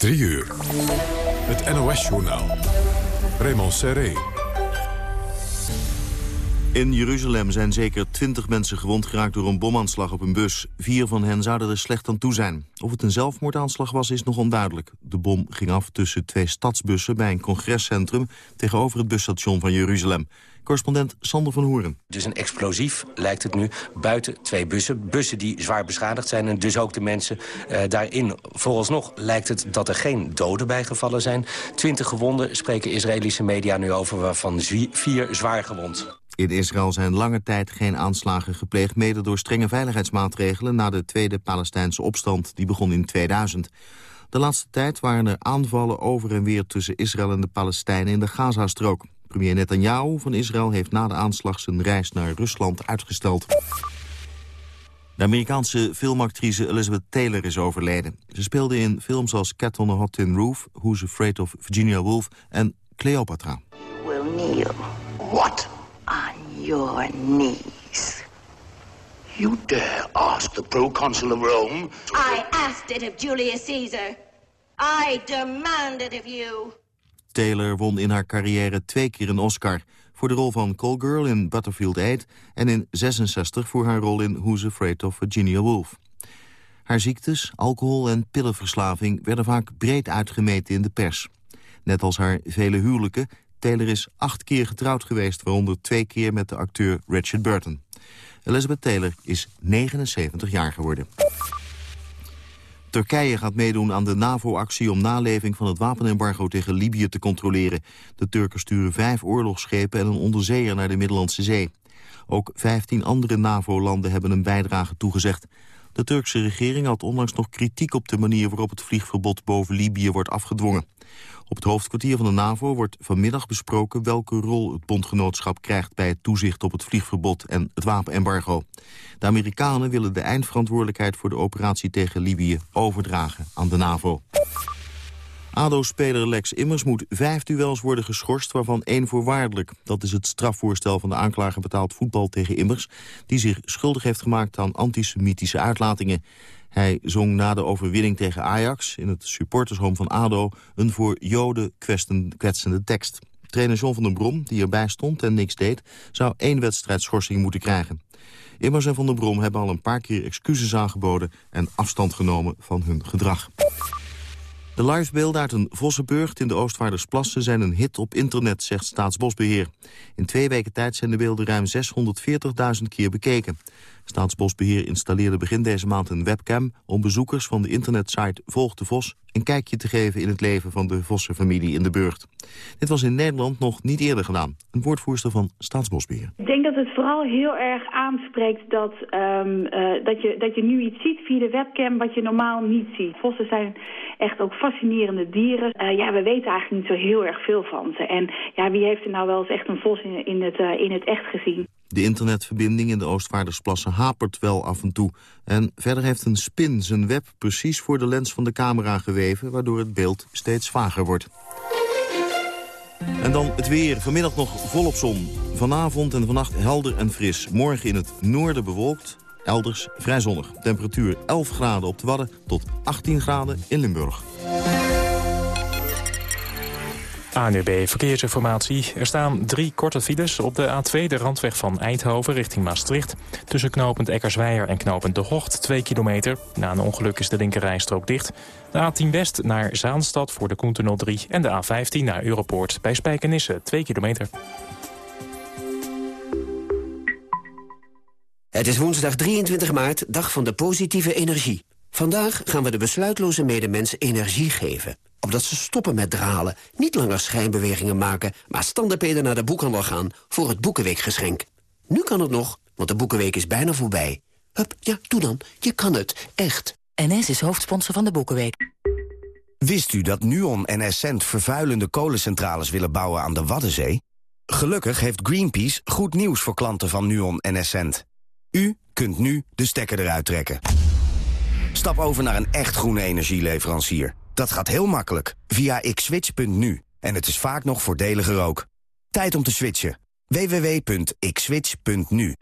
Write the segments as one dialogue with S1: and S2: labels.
S1: 3 uur. Het NOS-journaal. Raymond Serré.
S2: In Jeruzalem zijn zeker twintig mensen gewond geraakt door een bomaanslag op een bus. Vier van hen zouden er slecht aan toe zijn. Of het een zelfmoordaanslag was, is nog onduidelijk. De bom ging af tussen twee stadsbussen bij een congrescentrum... tegenover het busstation van Jeruzalem. Correspondent Sander van Hoeren.
S3: Dus een explosief lijkt het nu buiten twee bussen. Bussen die zwaar beschadigd zijn en dus ook de mensen uh, daarin. Vooralsnog lijkt het dat er geen doden bijgevallen zijn. Twintig gewonden spreken Israëlische media nu over... waarvan vier zwaar gewond.
S2: In Israël zijn lange tijd geen aanslagen gepleegd... mede door strenge veiligheidsmaatregelen... na de tweede Palestijnse opstand die begon in 2000. De laatste tijd waren er aanvallen over en weer... tussen Israël en de Palestijnen in de Gazastrook. Premier Netanyahu van Israël heeft na de aanslag... zijn reis naar Rusland uitgesteld. De Amerikaanse filmactrice Elizabeth Taylor is overleden. Ze speelde in films als Cat on a Hot Tin Roof... Who's Afraid of Virginia Woolf en Cleopatra.
S4: Will kneel. What? On your knees.
S5: You dare ask the proconsul of Rome?
S4: I asked it of Julius Caesar. I demand it of you.
S2: Taylor won in haar carrière twee keer een Oscar... voor de rol van Call Girl in Butterfield 8... en in 66 voor haar rol in Who's Afraid of Virginia Woolf. Haar ziektes, alcohol en pillenverslaving... werden vaak breed uitgemeten in de pers. Net als haar vele huwelijken Taylor is acht keer getrouwd geweest... waaronder twee keer met de acteur Richard Burton. Elizabeth Taylor is 79 jaar geworden. Turkije gaat meedoen aan de NAVO-actie om naleving van het wapenembargo tegen Libië te controleren. De Turken sturen vijf oorlogsschepen en een onderzeeër naar de Middellandse Zee. Ook 15 andere NAVO-landen hebben een bijdrage toegezegd. De Turkse regering had onlangs nog kritiek op de manier waarop het vliegverbod boven Libië wordt afgedwongen. Op het hoofdkwartier van de NAVO wordt vanmiddag besproken welke rol het bondgenootschap krijgt bij het toezicht op het vliegverbod en het wapenembargo. De Amerikanen willen de eindverantwoordelijkheid voor de operatie tegen Libië overdragen aan de NAVO. ADO-speler Lex Immers moet vijf duels worden geschorst, waarvan één voorwaardelijk. Dat is het strafvoorstel van de aanklager betaald voetbal tegen Immers... die zich schuldig heeft gemaakt aan antisemitische uitlatingen. Hij zong na de overwinning tegen Ajax in het supportershome van ADO... een voor Joden kwetsende tekst. Trainer John van den Brom, die erbij stond en niks deed... zou één wedstrijd schorsing moeten krijgen. Immers en Van den Brom hebben al een paar keer excuses aangeboden... en afstand genomen van hun gedrag. De livebeelden uit een Vossenburgt in de Oostvaardersplassen zijn een hit op internet, zegt Staatsbosbeheer. In twee weken tijd zijn de beelden ruim 640.000 keer bekeken. Staatsbosbeheer installeerde begin deze maand een webcam... om bezoekers van de internetsite Volg de Vos een kijkje te geven in het leven van de Vossenfamilie in de Burgt. Dit was in Nederland nog niet eerder gedaan. Een woordvoerster van Staatsbosbeheer.
S6: Ik denk dat het vooral heel erg aanspreekt dat, um, uh, dat, je, dat je nu iets ziet via de webcam wat je normaal niet ziet. Vossen zijn echt ook fascinerende dieren. Uh, ja, we weten eigenlijk niet zo heel erg veel van ze. En ja, wie heeft er nou wel eens echt een vos in, in, het, uh, in het echt gezien?
S2: De internetverbinding in de Oostvaardersplassen hapert wel af en toe. En verder heeft een spin zijn web precies voor de lens van de camera geweven... waardoor het beeld steeds vager wordt. En dan het weer. Vanmiddag nog volop zon. Vanavond en vannacht helder en fris. Morgen in het noorden bewolkt, elders vrij zonnig. Temperatuur 11 graden op de Wadden tot 18 graden in Limburg.
S7: ANUB Verkeersinformatie. Er staan drie korte files op de A2, de randweg van Eindhoven richting Maastricht. Tussen knooppunt Eckersweijer en knooppunt De Hocht, 2 kilometer. Na een ongeluk is de linkerrijstrook dicht. De A10 West naar Zaanstad voor de Koentunnel 3. En de A15 naar Europoort bij Spijkenisse, 2 kilometer.
S8: Het is woensdag 23 maart, dag van de positieve energie. Vandaag gaan we de besluitloze medemens energie geven opdat ze stoppen met dralen, niet langer schijnbewegingen maken... maar standaardpeden naar de boekhandel gaan voor het Boekenweekgeschenk. Nu kan het nog, want de Boekenweek is bijna voorbij. Hup, ja, doe dan. Je kan het. Echt.
S9: NS is hoofdsponsor van de Boekenweek.
S10: Wist u dat Nuon en Essent vervuilende kolencentrales willen bouwen aan de Waddenzee? Gelukkig heeft Greenpeace goed nieuws voor klanten van Nuon en Essent. U kunt nu de stekker eruit trekken. Stap over naar een echt groene energieleverancier. Dat gaat heel makkelijk via xswitch.nu. En het is vaak nog voordeliger ook. Tijd om te switchen. www.xswitch.nu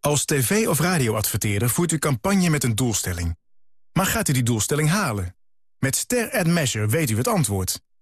S11: Als tv- of radioadverteerder voert u campagne met een doelstelling. Maar gaat u die doelstelling halen? Met Ster Measure weet u het antwoord.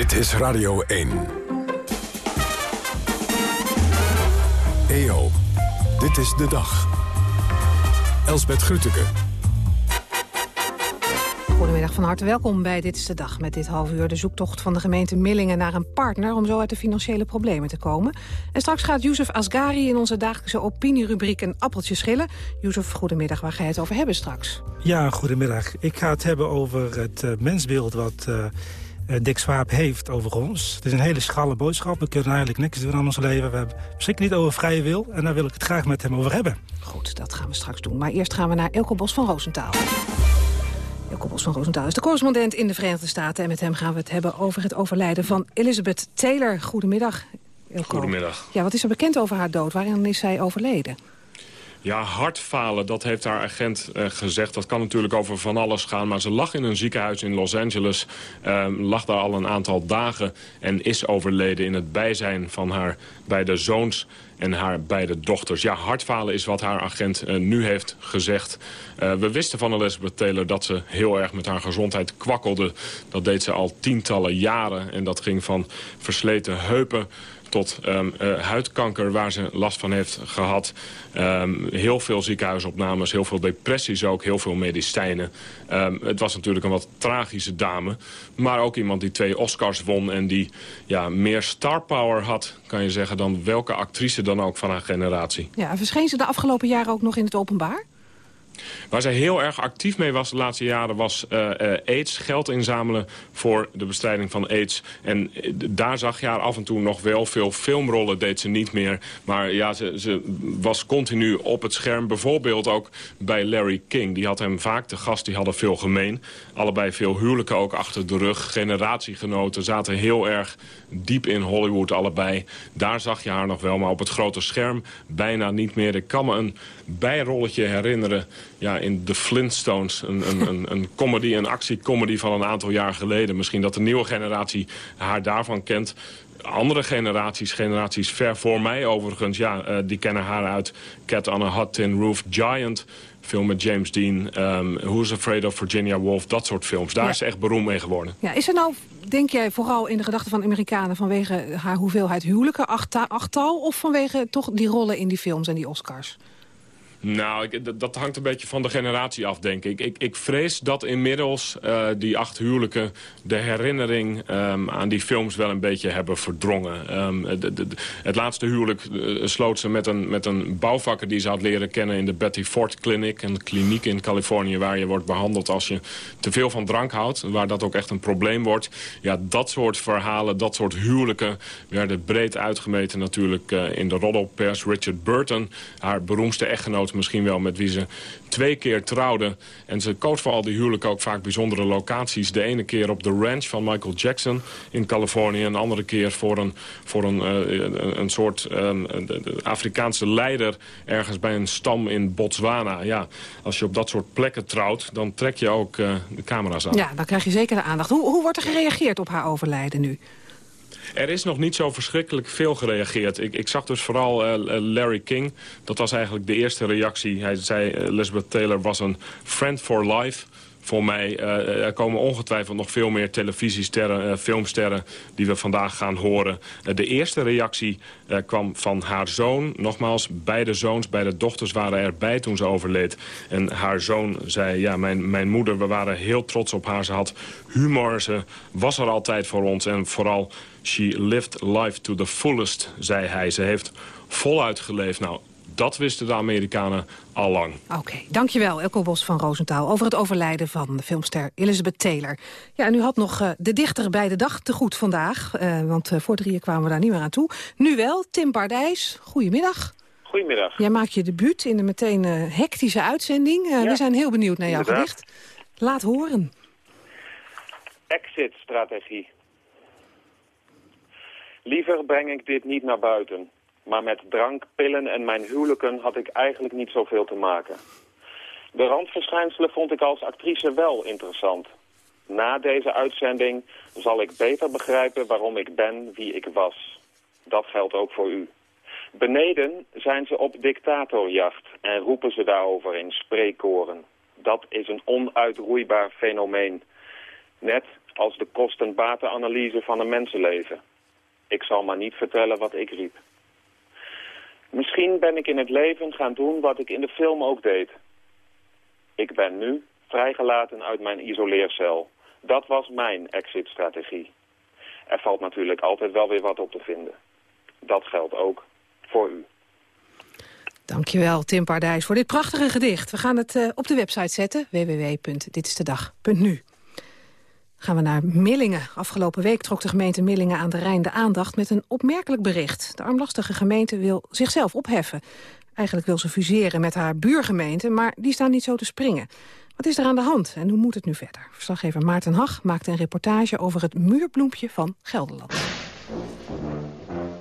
S1: Dit is Radio 1. EO, dit is de dag. Elsbeth Grütke.
S12: Goedemiddag, van harte welkom bij Dit is de Dag. Met dit half uur de zoektocht van de gemeente Millingen naar een partner... om zo uit de financiële problemen te komen. En straks gaat Youssef Asgari in onze dagelijkse opinierubriek... een appeltje schillen. Youssef, goedemiddag, waar ga je het over hebben straks?
S13: Ja, goedemiddag. Ik ga het hebben over het uh, mensbeeld wat... Uh, Dick Swaap heeft over ons. Het is een hele schalle boodschap. We kunnen eigenlijk niks doen aan ons leven. We hebben beschikken niet over vrije wil. En daar wil ik het graag met hem over hebben.
S12: Goed, dat gaan we straks doen. Maar eerst gaan we naar Elko Bos van Roosentaal. Elko Bos van Roosentaal is de correspondent in de Verenigde Staten. En met hem gaan we het hebben over het overlijden van Elizabeth Taylor. Goedemiddag, Elko.
S14: Goedemiddag.
S12: Ja, wat is er bekend over haar dood? Waarin is zij overleden?
S14: Ja, hartfalen, dat heeft haar agent uh, gezegd. Dat kan natuurlijk over van alles gaan. Maar ze lag in een ziekenhuis in Los Angeles. Uh, lag daar al een aantal dagen en is overleden in het bijzijn van haar beide zoons en haar beide dochters. Ja, hartfalen is wat haar agent uh, nu heeft gezegd. Uh, we wisten van Elizabeth Taylor dat ze heel erg met haar gezondheid kwakkelde. Dat deed ze al tientallen jaren. En dat ging van versleten heupen tot um, uh, huidkanker waar ze last van heeft gehad. Um, heel veel ziekenhuisopnames, heel veel depressies ook, heel veel medicijnen. Um, het was natuurlijk een wat tragische dame. Maar ook iemand die twee Oscars won en die ja, meer star power had, kan je zeggen, dan welke actrice dan ook van haar generatie.
S12: Ja, verscheen ze de afgelopen jaren ook nog in het openbaar?
S14: Waar zij heel erg actief mee was de laatste jaren was uh, uh, AIDS. Geld inzamelen voor de bestrijding van AIDS. En uh, daar zag je haar af en toe nog wel veel filmrollen deed ze niet meer. Maar ja, ze, ze, was continu op het scherm. Bijvoorbeeld ook bij Larry King. Die had hem vaak te gast, die hadden veel gemeen. Allebei veel huwelijken ook achter de rug. Generatiegenoten zaten heel erg diep in Hollywood allebei. Daar zag je haar nog wel, maar op het grote scherm bijna niet meer. Ik kan me een bijrolletje herinneren ja, in The Flintstones. Een, een, een, een comedy, een actiecomedy van een aantal jaar geleden. Misschien dat de nieuwe generatie haar daarvan kent andere generaties, generaties ver voor mij overigens... ja, uh, die kennen haar uit Cat on a Hot Tin Roof, Giant... film met James Dean, um, Who's Afraid of Virginia Woolf, dat soort films. Daar ja. is ze echt beroemd mee geworden.
S12: Ja, is er nou, denk jij, vooral in de gedachten van Amerikanen... vanwege haar hoeveelheid huwelijken, achttal... of vanwege toch die rollen in die films en die Oscars?
S14: Nou, dat hangt een beetje van de generatie af, denk ik. Ik, ik vrees dat inmiddels uh, die acht huwelijken de herinnering um, aan die films wel een beetje hebben verdrongen. De, het laatste huwelijk uh, sloot ze met een, met een bouwvakker die ze had leren kennen in de Betty Ford Clinic. Een kliniek in Californië waar je wordt behandeld als je te veel van drank houdt. Waar dat ook echt een probleem wordt. Ja, dat soort verhalen, dat soort huwelijken werden breed uitgemeten natuurlijk uh, in de roddelpers. Richard Burton, haar beroemdste echtgenoot misschien wel met wie ze twee keer trouwde. En ze koos voor al die huwelijken ook vaak bijzondere locaties. De ene keer op de ranch van Michael Jackson in Californië. En de andere keer voor een, voor een, uh, een soort um, Afrikaanse leider ergens bij een stam in Botswana. Ja, als je op dat soort plekken trouwt, dan trek je ook uh, de camera's aan.
S12: Ja, dan krijg je zeker de aandacht. Hoe, hoe wordt er gereageerd op haar overlijden nu?
S14: Er is nog niet zo verschrikkelijk veel gereageerd. Ik, ik zag dus vooral uh, Larry King. Dat was eigenlijk de eerste reactie. Hij zei, Elizabeth Taylor was een friend for life voor mij. Uh, er komen ongetwijfeld nog veel meer televisiesterren, uh, filmsterren die we vandaag gaan horen. Uh, de eerste reactie kwam van haar zoon. Nogmaals, beide zoons, beide dochters waren erbij toen ze overleed. En haar zoon zei, ja, mijn, mijn moeder, we waren heel trots op haar. Ze had humor, ze was er altijd voor ons. En vooral, she lived life to the fullest, zei hij. Ze heeft voluit geleefd. Nou, dat wisten de Amerikanen al lang.
S12: Oké, okay, dankjewel Elko Bos van Roosentaal... over het overlijden van de filmster Elizabeth Taylor. Ja, en u had nog uh, de dichter bij de dag te goed vandaag. Uh, want uh, voor drieën kwamen we daar niet meer aan toe. Nu wel, Tim Bardijs, goedemiddag.
S15: Goedemiddag.
S12: Jij maakt je debuut in een meteen uh, hectische uitzending. Uh, We zijn heel benieuwd naar jouw
S15: Inderdaad.
S12: gedicht. Laat horen.
S15: Exit-strategie. Liever breng ik dit niet naar buiten. Maar met drank, pillen en mijn huwelijken had ik eigenlijk niet zoveel te maken. De randverschijnselen vond ik als actrice wel interessant. Na deze uitzending zal ik beter begrijpen waarom ik ben wie ik was. Dat geldt ook voor u. Beneden zijn ze op dictatorjacht en roepen ze daarover in spreekkoren. Dat is een onuitroeibaar fenomeen. Net als de kosten-batenanalyse van een mensenleven. Ik zal maar niet vertellen wat ik riep. Misschien ben ik in het leven gaan doen wat ik in de film ook deed. Ik ben nu vrijgelaten uit mijn isoleercel. Dat was mijn exit-strategie. Er valt natuurlijk altijd wel weer wat op te vinden. Dat geldt ook voor u.
S12: Dankjewel, Tim Pardijs, voor dit prachtige gedicht. We gaan het uh, op de website zetten, www.ditistedag.nu. Gaan we naar Millingen. Afgelopen week trok de gemeente Millingen aan de Rijn de aandacht met een opmerkelijk bericht. De armlastige gemeente wil zichzelf opheffen. Eigenlijk wil ze fuseren met haar buurgemeente, maar die staan niet zo te springen. Wat is er aan de hand en hoe moet het nu verder? Verslaggever Maarten Hag maakte een reportage over het muurbloempje van Gelderland.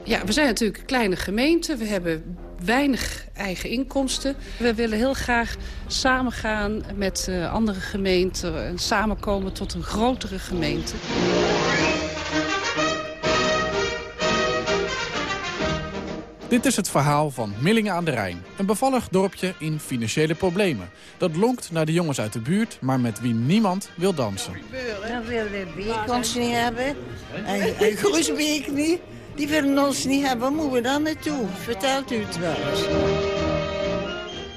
S16: Ja, we zijn natuurlijk een kleine gemeente. We hebben weinig eigen inkomsten. We willen heel graag samengaan met uh, andere gemeenten... en samenkomen tot een grotere gemeente.
S17: Dit is het verhaal van Millingen aan de Rijn. Een bevallig dorpje in financiële problemen. Dat lonkt naar de jongens uit de buurt, maar met wie niemand wil dansen.
S18: Dan willen we Beekons niet hebben. En, en Groesbeek niet. Die willen ons niet hebben. Waar moeten we dan naartoe? Vertelt u het wel eens.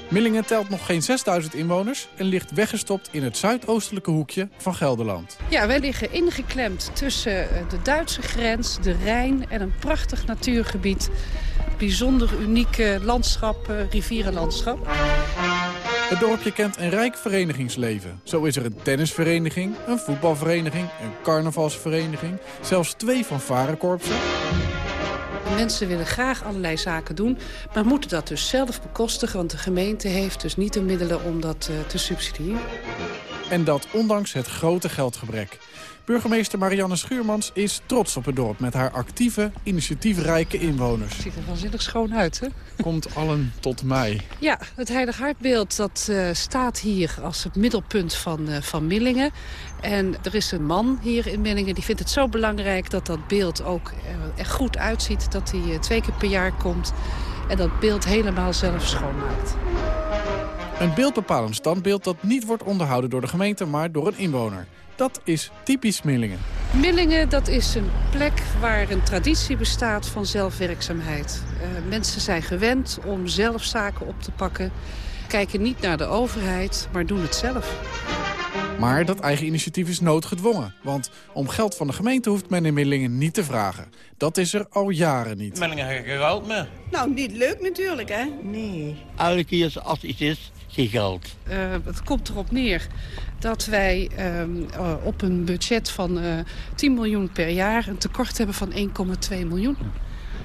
S17: Millingen telt nog geen 6000 inwoners en ligt weggestopt in het zuidoostelijke hoekje van Gelderland.
S16: Ja, wij liggen ingeklemd tussen de Duitse grens, de Rijn en een prachtig natuurgebied. Bijzonder unieke landschap, rivierenlandschap.
S17: Het dorpje kent een rijk verenigingsleven. Zo is er een tennisvereniging, een voetbalvereniging, een carnavalsvereniging... zelfs twee fanfarekorpsen.
S16: Mensen willen graag allerlei zaken doen, maar moeten dat dus zelf bekostigen... want de gemeente heeft dus niet de middelen om dat uh, te subsidiëren.
S17: En dat ondanks het grote geldgebrek. Burgemeester Marianne Schuurmans is trots op het dorp... met haar actieve, initiatiefrijke inwoners.
S16: Ziet er waanzinnig schoon uit, hè?
S17: Komt allen tot mij.
S16: Ja, het Heilig Hartbeeld dat, uh, staat hier als het middelpunt van, uh, van Millingen. En er is een man hier in Millingen die vindt het zo belangrijk... dat dat beeld ook er goed uitziet, dat hij twee keer per jaar komt... en dat beeld helemaal zelf schoonmaakt.
S17: Een beeldbepalend standbeeld dat niet wordt onderhouden door de gemeente... maar door een inwoner. Dat is typisch Millingen.
S16: Millingen dat is een plek waar een traditie bestaat van zelfwerkzaamheid. Uh, mensen zijn gewend om zelf zaken op te pakken. Kijken niet naar de overheid, maar doen het zelf.
S17: Maar dat eigen initiatief is noodgedwongen. Want om geld van de gemeente hoeft men in Millingen niet te vragen. Dat is er al jaren niet.
S19: Millingen heeft geen geld meer.
S20: Nou, niet leuk natuurlijk, hè?
S18: Nee.
S19: Elke keer als iets is, geen geld.
S16: Uh, het komt erop neer dat wij uh, op een budget van uh, 10 miljoen per jaar... een tekort hebben van 1,2 miljoen.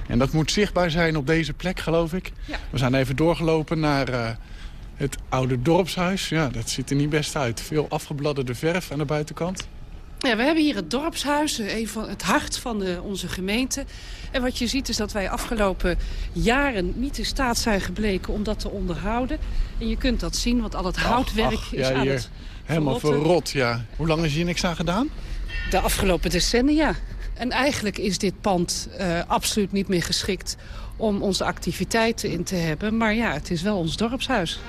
S17: En dat moet zichtbaar zijn op deze plek, geloof ik.
S16: Ja.
S17: We zijn even doorgelopen naar uh, het oude dorpshuis. Ja, dat ziet er niet best uit. Veel afgebladderde verf aan de buitenkant.
S16: Ja, we hebben hier het dorpshuis, van het hart van de, onze gemeente. En wat je ziet is dat wij afgelopen jaren niet in staat zijn gebleken om dat te onderhouden. En je kunt dat zien, want al het houtwerk
S17: ach,
S16: is
S17: ja,
S16: aan
S17: hier.
S16: het
S17: Helemaal
S16: verrotten.
S17: verrot, ja. Hoe lang is hier niks aan gedaan?
S16: De afgelopen decennia. En eigenlijk is dit pand uh, absoluut niet meer geschikt om onze activiteiten in te hebben. Maar ja, het is wel ons dorpshuis.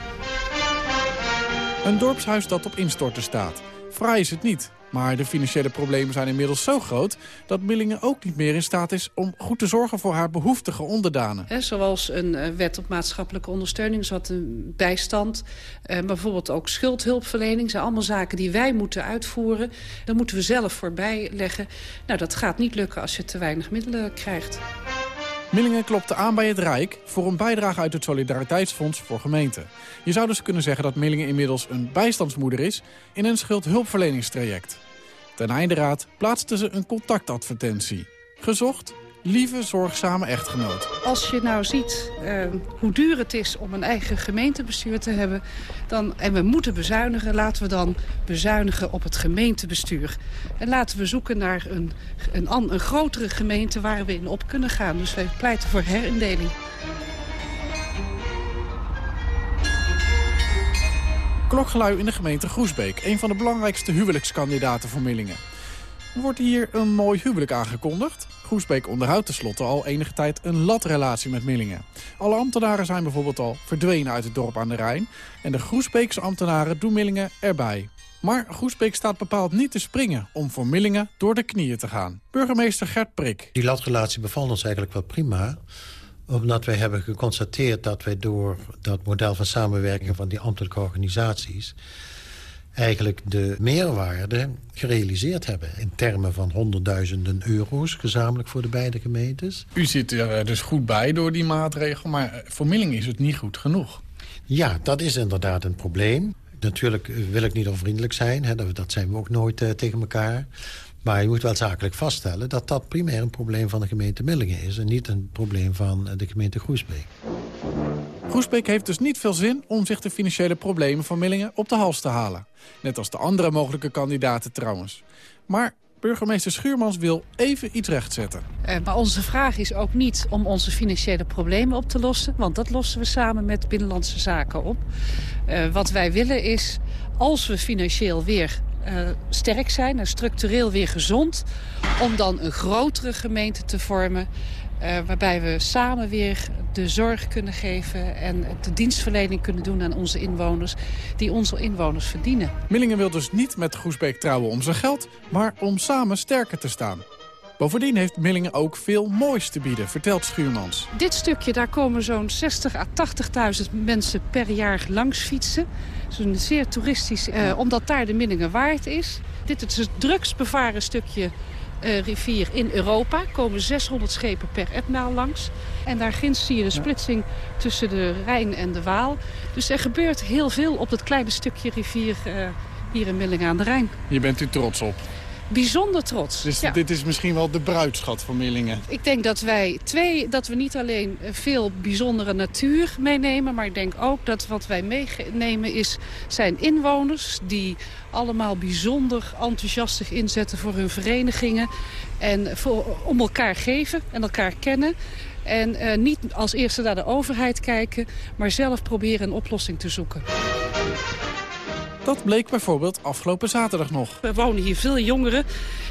S17: Een dorpshuis dat op instorten staat. Fraai is het niet. Maar de financiële problemen zijn inmiddels zo groot... dat Millingen ook niet meer in staat is om goed te zorgen voor haar behoeftige onderdanen.
S16: Zoals een uh, wet op maatschappelijke ondersteuning, zoals een bijstand. Maar bijvoorbeeld ook schuldhulpverlening. zijn allemaal zaken die wij moeten uitvoeren. Daar moeten we zelf voorbij leggen. Nou, dat gaat niet lukken als je te weinig middelen krijgt.
S17: Millingen klopte aan bij het Rijk voor een bijdrage uit het Solidariteitsfonds voor gemeenten. Je zou dus kunnen zeggen dat Millingen inmiddels een bijstandsmoeder is in een schuldhulpverleningstraject. Ten einde raad plaatste ze een contactadvertentie. Gezocht lieve, zorgzame echtgenoot.
S16: Als je nou ziet uh, hoe duur het is om een eigen gemeentebestuur te hebben... Dan, en we moeten bezuinigen, laten we dan bezuinigen op het gemeentebestuur. En laten we zoeken naar een, een, een grotere gemeente waar we in op kunnen gaan. Dus wij pleiten voor herindeling.
S17: Klokgelui in de gemeente Groesbeek. Een van de belangrijkste huwelijkskandidaten voor Millingen. Wordt hier een mooi huwelijk aangekondigd? Groesbeek onderhoudt tenslotte al enige tijd een latrelatie met Millingen. Alle ambtenaren zijn bijvoorbeeld al verdwenen uit het dorp aan de Rijn... en de Groesbeekse ambtenaren doen Millingen erbij. Maar Groesbeek staat bepaald niet te springen om voor Millingen door de knieën te gaan. Burgemeester Gert Prik.
S21: Die latrelatie bevalt ons eigenlijk wel prima omdat wij hebben geconstateerd dat wij door dat model van samenwerking van die ambtelijke organisaties eigenlijk de meerwaarde gerealiseerd hebben... in termen van honderdduizenden euro's gezamenlijk voor de beide gemeentes.
S17: U zit er dus goed bij door die maatregel, maar voor Milling is het niet goed genoeg.
S21: Ja, dat is inderdaad een probleem. Natuurlijk wil ik niet onvriendelijk zijn, hè, dat zijn we ook nooit uh, tegen elkaar... Maar je moet wel zakelijk vaststellen dat dat primair een probleem van de gemeente Millingen is... en niet een probleem van de gemeente Groesbeek.
S17: Groesbeek heeft dus niet veel zin om zich de financiële problemen van Millingen op de hals te halen. Net als de andere mogelijke kandidaten trouwens. Maar burgemeester Schuurmans wil even iets rechtzetten.
S16: Uh, maar onze vraag is ook niet om onze financiële problemen op te lossen... want dat lossen we samen met Binnenlandse Zaken op. Uh, wat wij willen is, als we financieel weer uh, sterk zijn en structureel weer gezond... om dan een grotere gemeente te vormen... Uh, waarbij we samen weer de zorg kunnen geven... en de dienstverlening kunnen doen aan onze inwoners... die onze inwoners verdienen.
S17: Millingen wil dus niet met Groesbeek trouwen om zijn geld... maar om samen sterker te staan. Bovendien heeft Millingen ook veel moois te bieden, vertelt Schuurmans.
S16: Dit stukje, daar komen zo'n 60 à 80.000 mensen per jaar langs fietsen. Het is een zeer toeristisch, eh, omdat daar de Millingen waard is. Dit is het drukst bevaren stukje uh, rivier in Europa. Er komen 600 schepen per etmaal langs. En daar ginds zie je de splitsing tussen de Rijn en de Waal. Dus er gebeurt heel veel op dat kleine stukje rivier uh, hier in Millingen aan de Rijn.
S17: Je bent u trots op?
S16: Bijzonder trots.
S17: Dus dit is misschien wel de bruidschat van Millingen?
S16: Ik denk dat wij twee, dat we niet alleen veel bijzondere natuur meenemen... maar ik denk ook dat wat wij meenemen is, zijn inwoners... die allemaal bijzonder enthousiast zich inzetten voor hun verenigingen... en voor, om elkaar geven en elkaar kennen... En uh, niet als eerste naar de overheid kijken, maar zelf proberen een oplossing te zoeken.
S17: Dat bleek bijvoorbeeld afgelopen zaterdag nog.
S16: We wonen hier veel jongeren.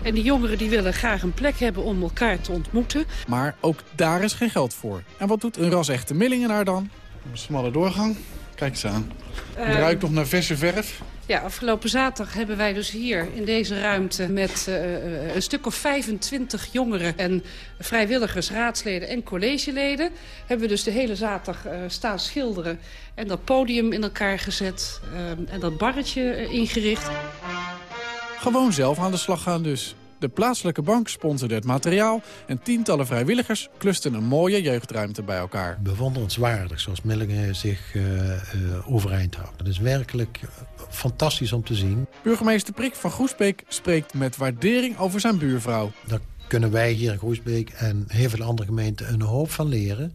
S16: En die jongeren die willen graag een plek hebben om elkaar te ontmoeten.
S17: Maar ook daar is geen geld voor. En wat doet een ras-echte Millingenaar dan? Een smalle doorgang. Kijk eens aan. Het uh, ruikt nog naar verse verf.
S16: Ja, afgelopen zaterdag hebben wij dus hier in deze ruimte... met uh, een stuk of 25 jongeren en vrijwilligers, raadsleden en collegeleden... hebben we dus de hele zaterdag uh, staan schilderen... en dat podium in elkaar gezet en dat barretje ingericht.
S17: Gewoon zelf aan de slag gaan dus. De plaatselijke bank sponsorde het materiaal... en tientallen vrijwilligers klusten een mooie jeugdruimte bij elkaar.
S21: Bewonderenswaardig, zoals Millingen zich uh, uh, overeind houdt. Dat is werkelijk fantastisch om te zien.
S17: Burgemeester Prik van Groesbeek spreekt met waardering over zijn buurvrouw.
S21: Daar kunnen wij hier in Groesbeek en heel veel andere gemeenten een hoop van leren.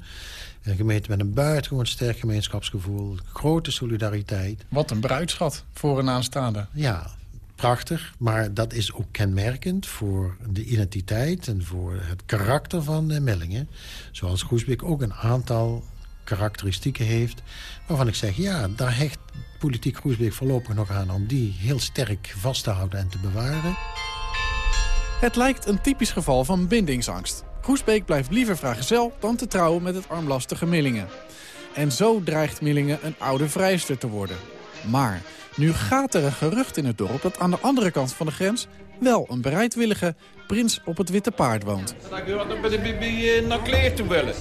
S21: Een gemeente met een buitengewoon sterk gemeenschapsgevoel, grote solidariteit.
S17: Wat een bruidschat voor een aanstaande.
S21: Ja, prachtig. Maar dat is ook kenmerkend voor de identiteit en voor het karakter van de Mellingen. Zoals Groesbeek ook een aantal karakteristieken heeft... waarvan ik zeg, ja, daar hecht politiek Groesbeek voorlopig nog aan... om die heel sterk vast te houden en te bewaren.
S17: Het lijkt een typisch geval van bindingsangst. Groesbeek blijft liever vrijgezel dan te trouwen met het armlastige Millingen. En zo dreigt Millingen een oude vrijster te worden. Maar nu gaat er een gerucht in het dorp dat aan de andere kant van de grens... wel een bereidwillige prins op het witte paard woont.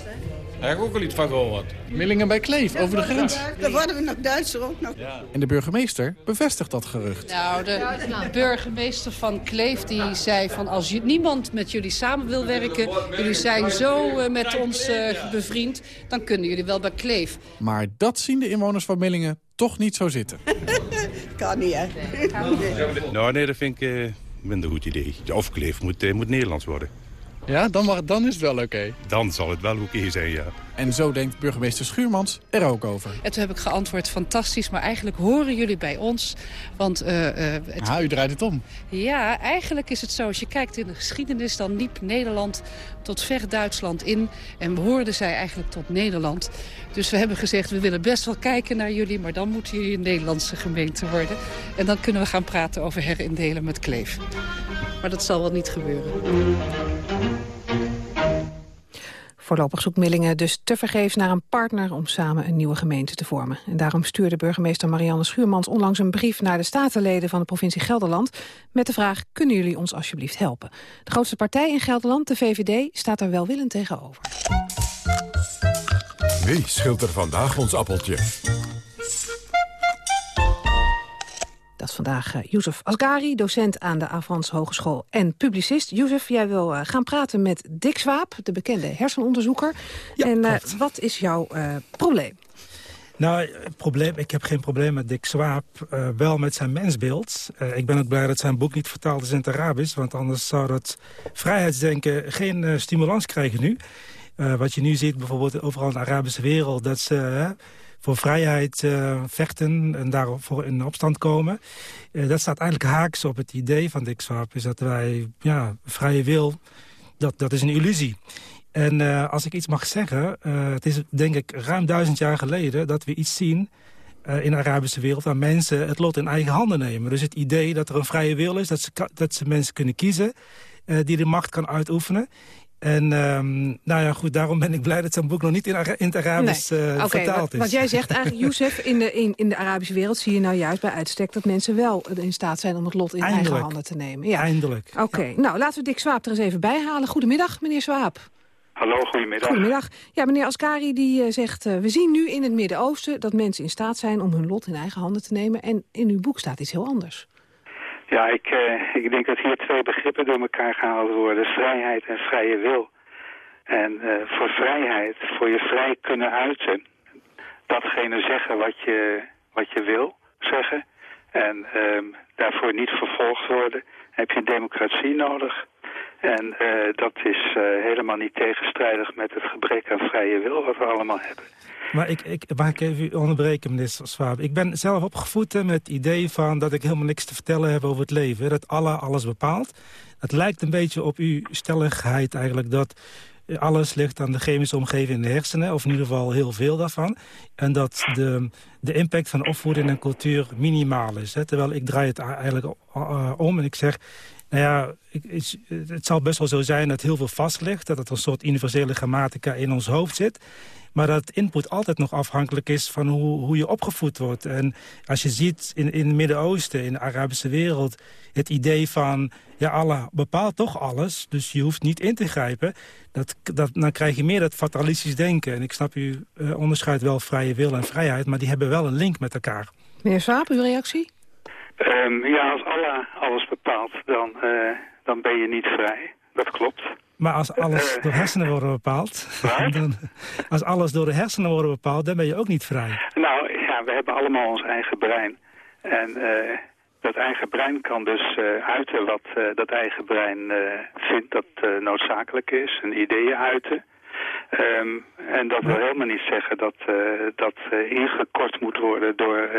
S19: Naar. Daar heb ik ook al iets van gehoord.
S17: Millingen bij Kleef, over de grens.
S20: Dan worden we nog Duitser ook nog.
S17: Ja. En de burgemeester bevestigt dat gerucht.
S16: Nou, de burgemeester van Kleef die zei van... als je, niemand met jullie samen wil werken... jullie zijn zo uh, met ons uh, bevriend... dan kunnen jullie wel bij Kleef.
S17: Maar dat zien de inwoners van Millingen toch niet zo zitten.
S20: kan niet, hè?
S22: Nou, nee, dat vind ik uh, minder goed idee. Of Kleef moet, moet Nederlands worden.
S17: Ja, dan, mag, dan is het wel oké.
S23: Dan zal het wel oké zijn, ja.
S17: En zo denkt burgemeester Schuurmans er ook over.
S16: En toen heb ik geantwoord, fantastisch, maar eigenlijk horen jullie bij ons. Want, uh, uh,
S17: het... Ah, u draait het om.
S16: Ja, eigenlijk is het zo. Als je kijkt in de geschiedenis, dan liep Nederland tot ver Duitsland in. En hoorden zij eigenlijk tot Nederland. Dus we hebben gezegd, we willen best wel kijken naar jullie... maar dan moeten jullie een Nederlandse gemeente worden. En dan kunnen we gaan praten over herindelen met Kleef. Maar dat zal wel niet gebeuren.
S12: Voorlopig zoekt Millingen dus tevergeefs naar een partner om samen een nieuwe gemeente te vormen. En daarom stuurde burgemeester Marianne Schuurmans onlangs een brief naar de statenleden van de provincie Gelderland met de vraag, kunnen jullie ons alsjeblieft helpen? De grootste partij in Gelderland, de VVD, staat er welwillend tegenover.
S1: Wie schilt er vandaag ons appeltje?
S12: Vandaag uh, Youssef Asgari, docent aan de Avans Hogeschool en publicist. Youssef, jij wil uh, gaan praten met Dick Swaap, de bekende hersenonderzoeker.
S13: Ja,
S12: en uh, wat is jouw probleem?
S13: Nou, probleem, ik heb geen probleem met Dick Swaap, wel met zijn mensbeeld. ik ben ook blij dat zijn boek niet vertaald is in het Arabisch... want anders zou dat vrijheidsdenken geen stimulans krijgen nu. wat je nu ziet bijvoorbeeld overal in de Arabische wereld... dat ze voor vrijheid uh, vechten en daarvoor in opstand komen. Uh, dat staat eigenlijk haaks op het idee van Dick Swap. Is dat wij, ja, vrije wil, dat, dat is een illusie. En uh, als ik iets mag zeggen, het is denk ik ruim duizend jaar geleden... dat we iets zien in de Arabische wereld waar mensen het lot in eigen handen nemen. Dus het idee dat er een vrije wil is, dat ze, dat ze mensen kunnen kiezen... die de macht kan uitoefenen. En um, nou ja, goed, daarom ben ik blij dat zijn boek nog niet in, in het Arabisch nee. uh, vertaald is.
S12: Want jij zegt eigenlijk, Youssef, in de, in, in de Arabische wereld zie je nou juist bij uitstek... dat mensen wel in staat zijn om het lot in
S13: Eindelijk.
S12: eigen handen te nemen. Ja.
S13: Eindelijk.
S12: Oké, okay. ja. nou laten we Dick Swaap er eens even bij halen. Goedemiddag, meneer Swaap.
S22: Hallo, goedemiddag.
S12: Goedemiddag. Ja, meneer Askari die uh, zegt, uh, we zien nu in het Midden-Oosten... dat mensen in staat zijn om hun lot in eigen handen te nemen. En in uw boek staat iets heel anders.
S22: Ja, ik, uh, ik denk dat hier twee begrippen door elkaar gehaald worden. Vrijheid en vrije wil. En uh, voor vrijheid, voor je vrij kunnen uiten, datgene zeggen wat je, wat je wil zeggen. En um, daarvoor niet vervolgd worden, heb je democratie nodig. En uh, dat is helemaal niet tegenstrijdig met het gebrek aan vrije wil wat we allemaal hebben.
S13: Maar ik, ik, mag ik even onderbreken, meneer Swaap? Ik ben zelf opgevoed met het idee van dat ik helemaal niks te vertellen heb over het leven. Dat Allah alles bepaalt. Het lijkt een beetje op uw stelligheid eigenlijk dat alles ligt aan de chemische omgeving in de hersenen, of in ieder geval heel veel daarvan. En dat de, de impact van opvoeding en cultuur minimaal is. Terwijl ik draai het eigenlijk om en ik zeg... Nou ja, het zal best wel zo zijn dat heel veel vast ligt. Dat het een soort universele grammatica in ons hoofd zit. Maar dat input altijd nog afhankelijk is van hoe, hoe je opgevoed wordt. En als je ziet in, in het Midden-Oosten, in de Arabische wereld... het idee van, ja, Allah bepaalt toch alles, dus je hoeft niet in te grijpen... Dat, dat, dan krijg je meer dat fatalistisch denken. En ik snap, u uh, onderscheidt wel vrije wil en vrijheid... maar die hebben wel een link met elkaar.
S12: Meneer Swaap, uw reactie?
S22: Um, ja, als Allah alles bepaalt, dan, uh, dan ben je niet vrij. Dat klopt.
S13: Maar als alles door hersenen wordt bepaald... Dan, als alles door de hersenen wordt bepaald, dan ben je ook niet vrij.
S22: Nou, ja, we hebben allemaal ons eigen brein. En uh, dat eigen brein kan dus uh, uiten wat uh, dat eigen brein vindt dat noodzakelijk is. En ideeën uiten. Um, en dat wil helemaal niet zeggen dat dat ingekort moet worden door,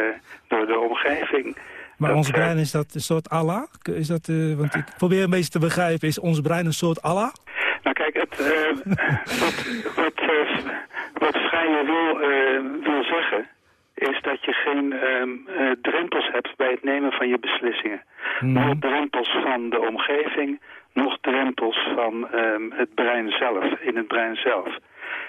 S22: door de omgeving.
S13: Maar
S22: dat,
S13: ons brein, is dat een soort Allah? Is dat, uh, want ik probeer een beetje te begrijpen, is ons brein een soort Allah?
S22: Nou kijk, het, uh, wat, wat, uh, wat vrije wil, wil zeggen, is dat je geen um, drempels hebt bij het nemen van je beslissingen. Mm. Nog drempels van de omgeving, nog drempels van um, het brein zelf, in het brein zelf.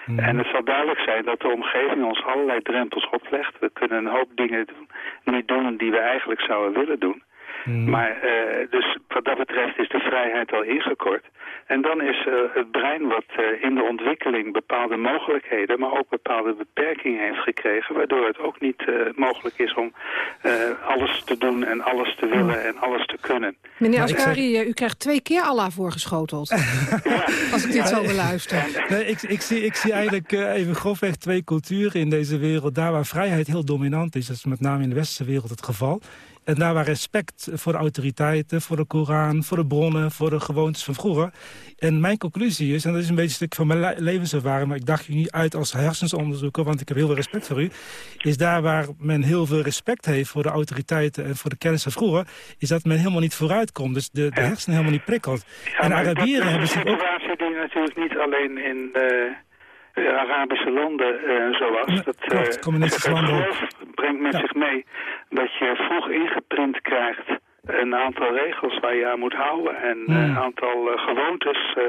S22: Mm. En het zal duidelijk zijn dat de omgeving ons allerlei drempels oplegt. We kunnen een hoop dingen doen, niet doen die we eigenlijk zouden willen doen. Mm. Maar uh, dus wat dat betreft is de vrijheid al ingekort. En dan is uh, het brein wat uh, in de ontwikkeling bepaalde mogelijkheden, maar ook bepaalde beperkingen heeft gekregen, waardoor het ook niet mogelijk is om alles te doen en alles te willen en alles te kunnen.
S12: Meneer Ascari, zeg... u krijgt twee keer Allah voorgeschoteld. ja. Als ik dit zo beluister.
S13: Nee, ik, ik, zie, ik zie eigenlijk even grofweg twee culturen in deze wereld. Daar waar vrijheid heel dominant is, dat is met name in de westerse wereld het geval En daar waar respect voor de autoriteiten, voor de Koran, voor de bronnen, voor de gewoontes van vroeger. En mijn conclusie is, en dat is een beetje een stuk van mijn levenservaring, maar ik dacht je niet uit als hersensonderzoeker, want ik heb heel veel respect voor u, is daar waar men heel veel respect heeft voor de autoriteiten en voor de kennis van vroeger, is dat men helemaal niet vooruit komt. Dus de, de hersenen helemaal niet prikkelt. en Arabieren hebben zich ook...
S22: die natuurlijk niet alleen in... Uh Arabische landen uh, zoals. dat,
S13: klopt, communistische landen
S22: brengt met zich mee dat je vroeg ingeprint krijgt een aantal regels waar je aan moet houden en
S13: Hmm.
S22: een aantal uh, gewoontes uh,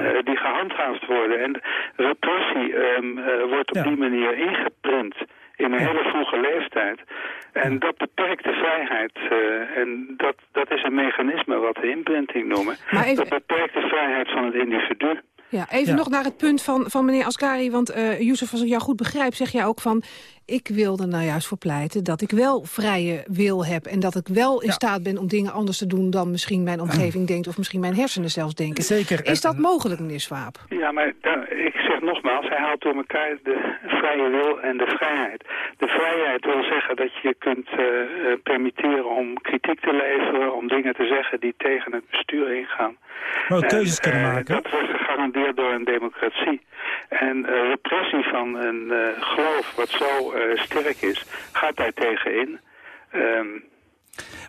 S22: uh, die gehandhaafd worden. En repressie um, wordt op ja. die manier ingeprint in een ja. hele vroege leeftijd. En dat beperkt de vrijheid. en dat, dat is een mechanisme wat we imprinting noemen.
S12: Even...
S22: Dat beperkt de vrijheid van het individu.
S12: Ja, even ja. nog naar het punt van, van meneer Ascari. Want uh, Youssef, als ik jou goed begrijp, zeg jij ook van... ik wil er nou juist voor pleiten dat ik wel vrije wil heb... en dat ik wel in ja. staat ben om dingen anders te doen... dan misschien mijn omgeving denkt of misschien mijn hersenen zelfs denken.
S13: Zeker.
S12: Is dat mogelijk, meneer Swaap?
S22: Ja, maar dan, ik nogmaals, hij haalt door elkaar de vrije wil en de vrijheid. De vrijheid wil zeggen dat je kunt uh, permitteren om kritiek te leveren... om dingen te zeggen die tegen het bestuur ingaan.
S13: Maar keuzes kunnen
S22: uh,
S13: maken.
S22: Dat wordt gegarandeerd door een democratie. En repressie van een geloof wat zo sterk is, gaat daar tegenin. Um,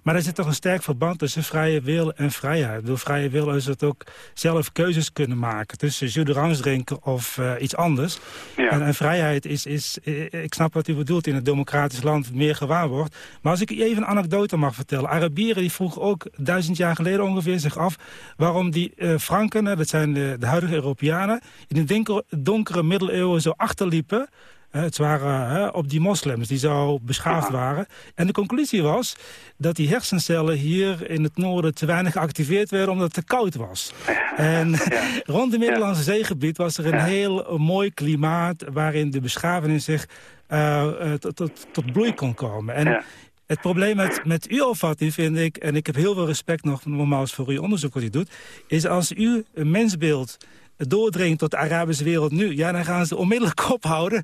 S13: maar er zit toch een sterk verband tussen vrije wil en vrijheid. Door vrije wil is het ook zelf keuzes kunnen maken. Tussen jus drinken of uh, iets anders.
S22: Ja.
S13: En, en, vrijheid is, is, ik snap wat u bedoelt, in een democratisch land meer gewaar wordt. Maar als ik u even een anekdote mag vertellen. Arabieren die vroegen ook duizend jaar geleden ongeveer zich af... waarom die uh, Franken, dat zijn de, de huidige Europeanen... in de donkere middeleeuwen zo achterliepen... Het waren hè, op die moslims die zo beschaafd waren. En de conclusie was dat die hersencellen hier in het noorden te weinig geactiveerd werden omdat het te koud was. En rond het Middellandse zeegebied was er een heel mooi klimaat waarin de beschaving zich uh, tot, tot, tot, bloei kon komen. En het probleem met, met uw opvatting vind ik, en ik heb heel veel respect nog nogmaals voor uw onderzoek wat u doet, is als u een mensbeeld doordringt tot de Arabische wereld nu... ja, dan gaan ze onmiddellijk ophouden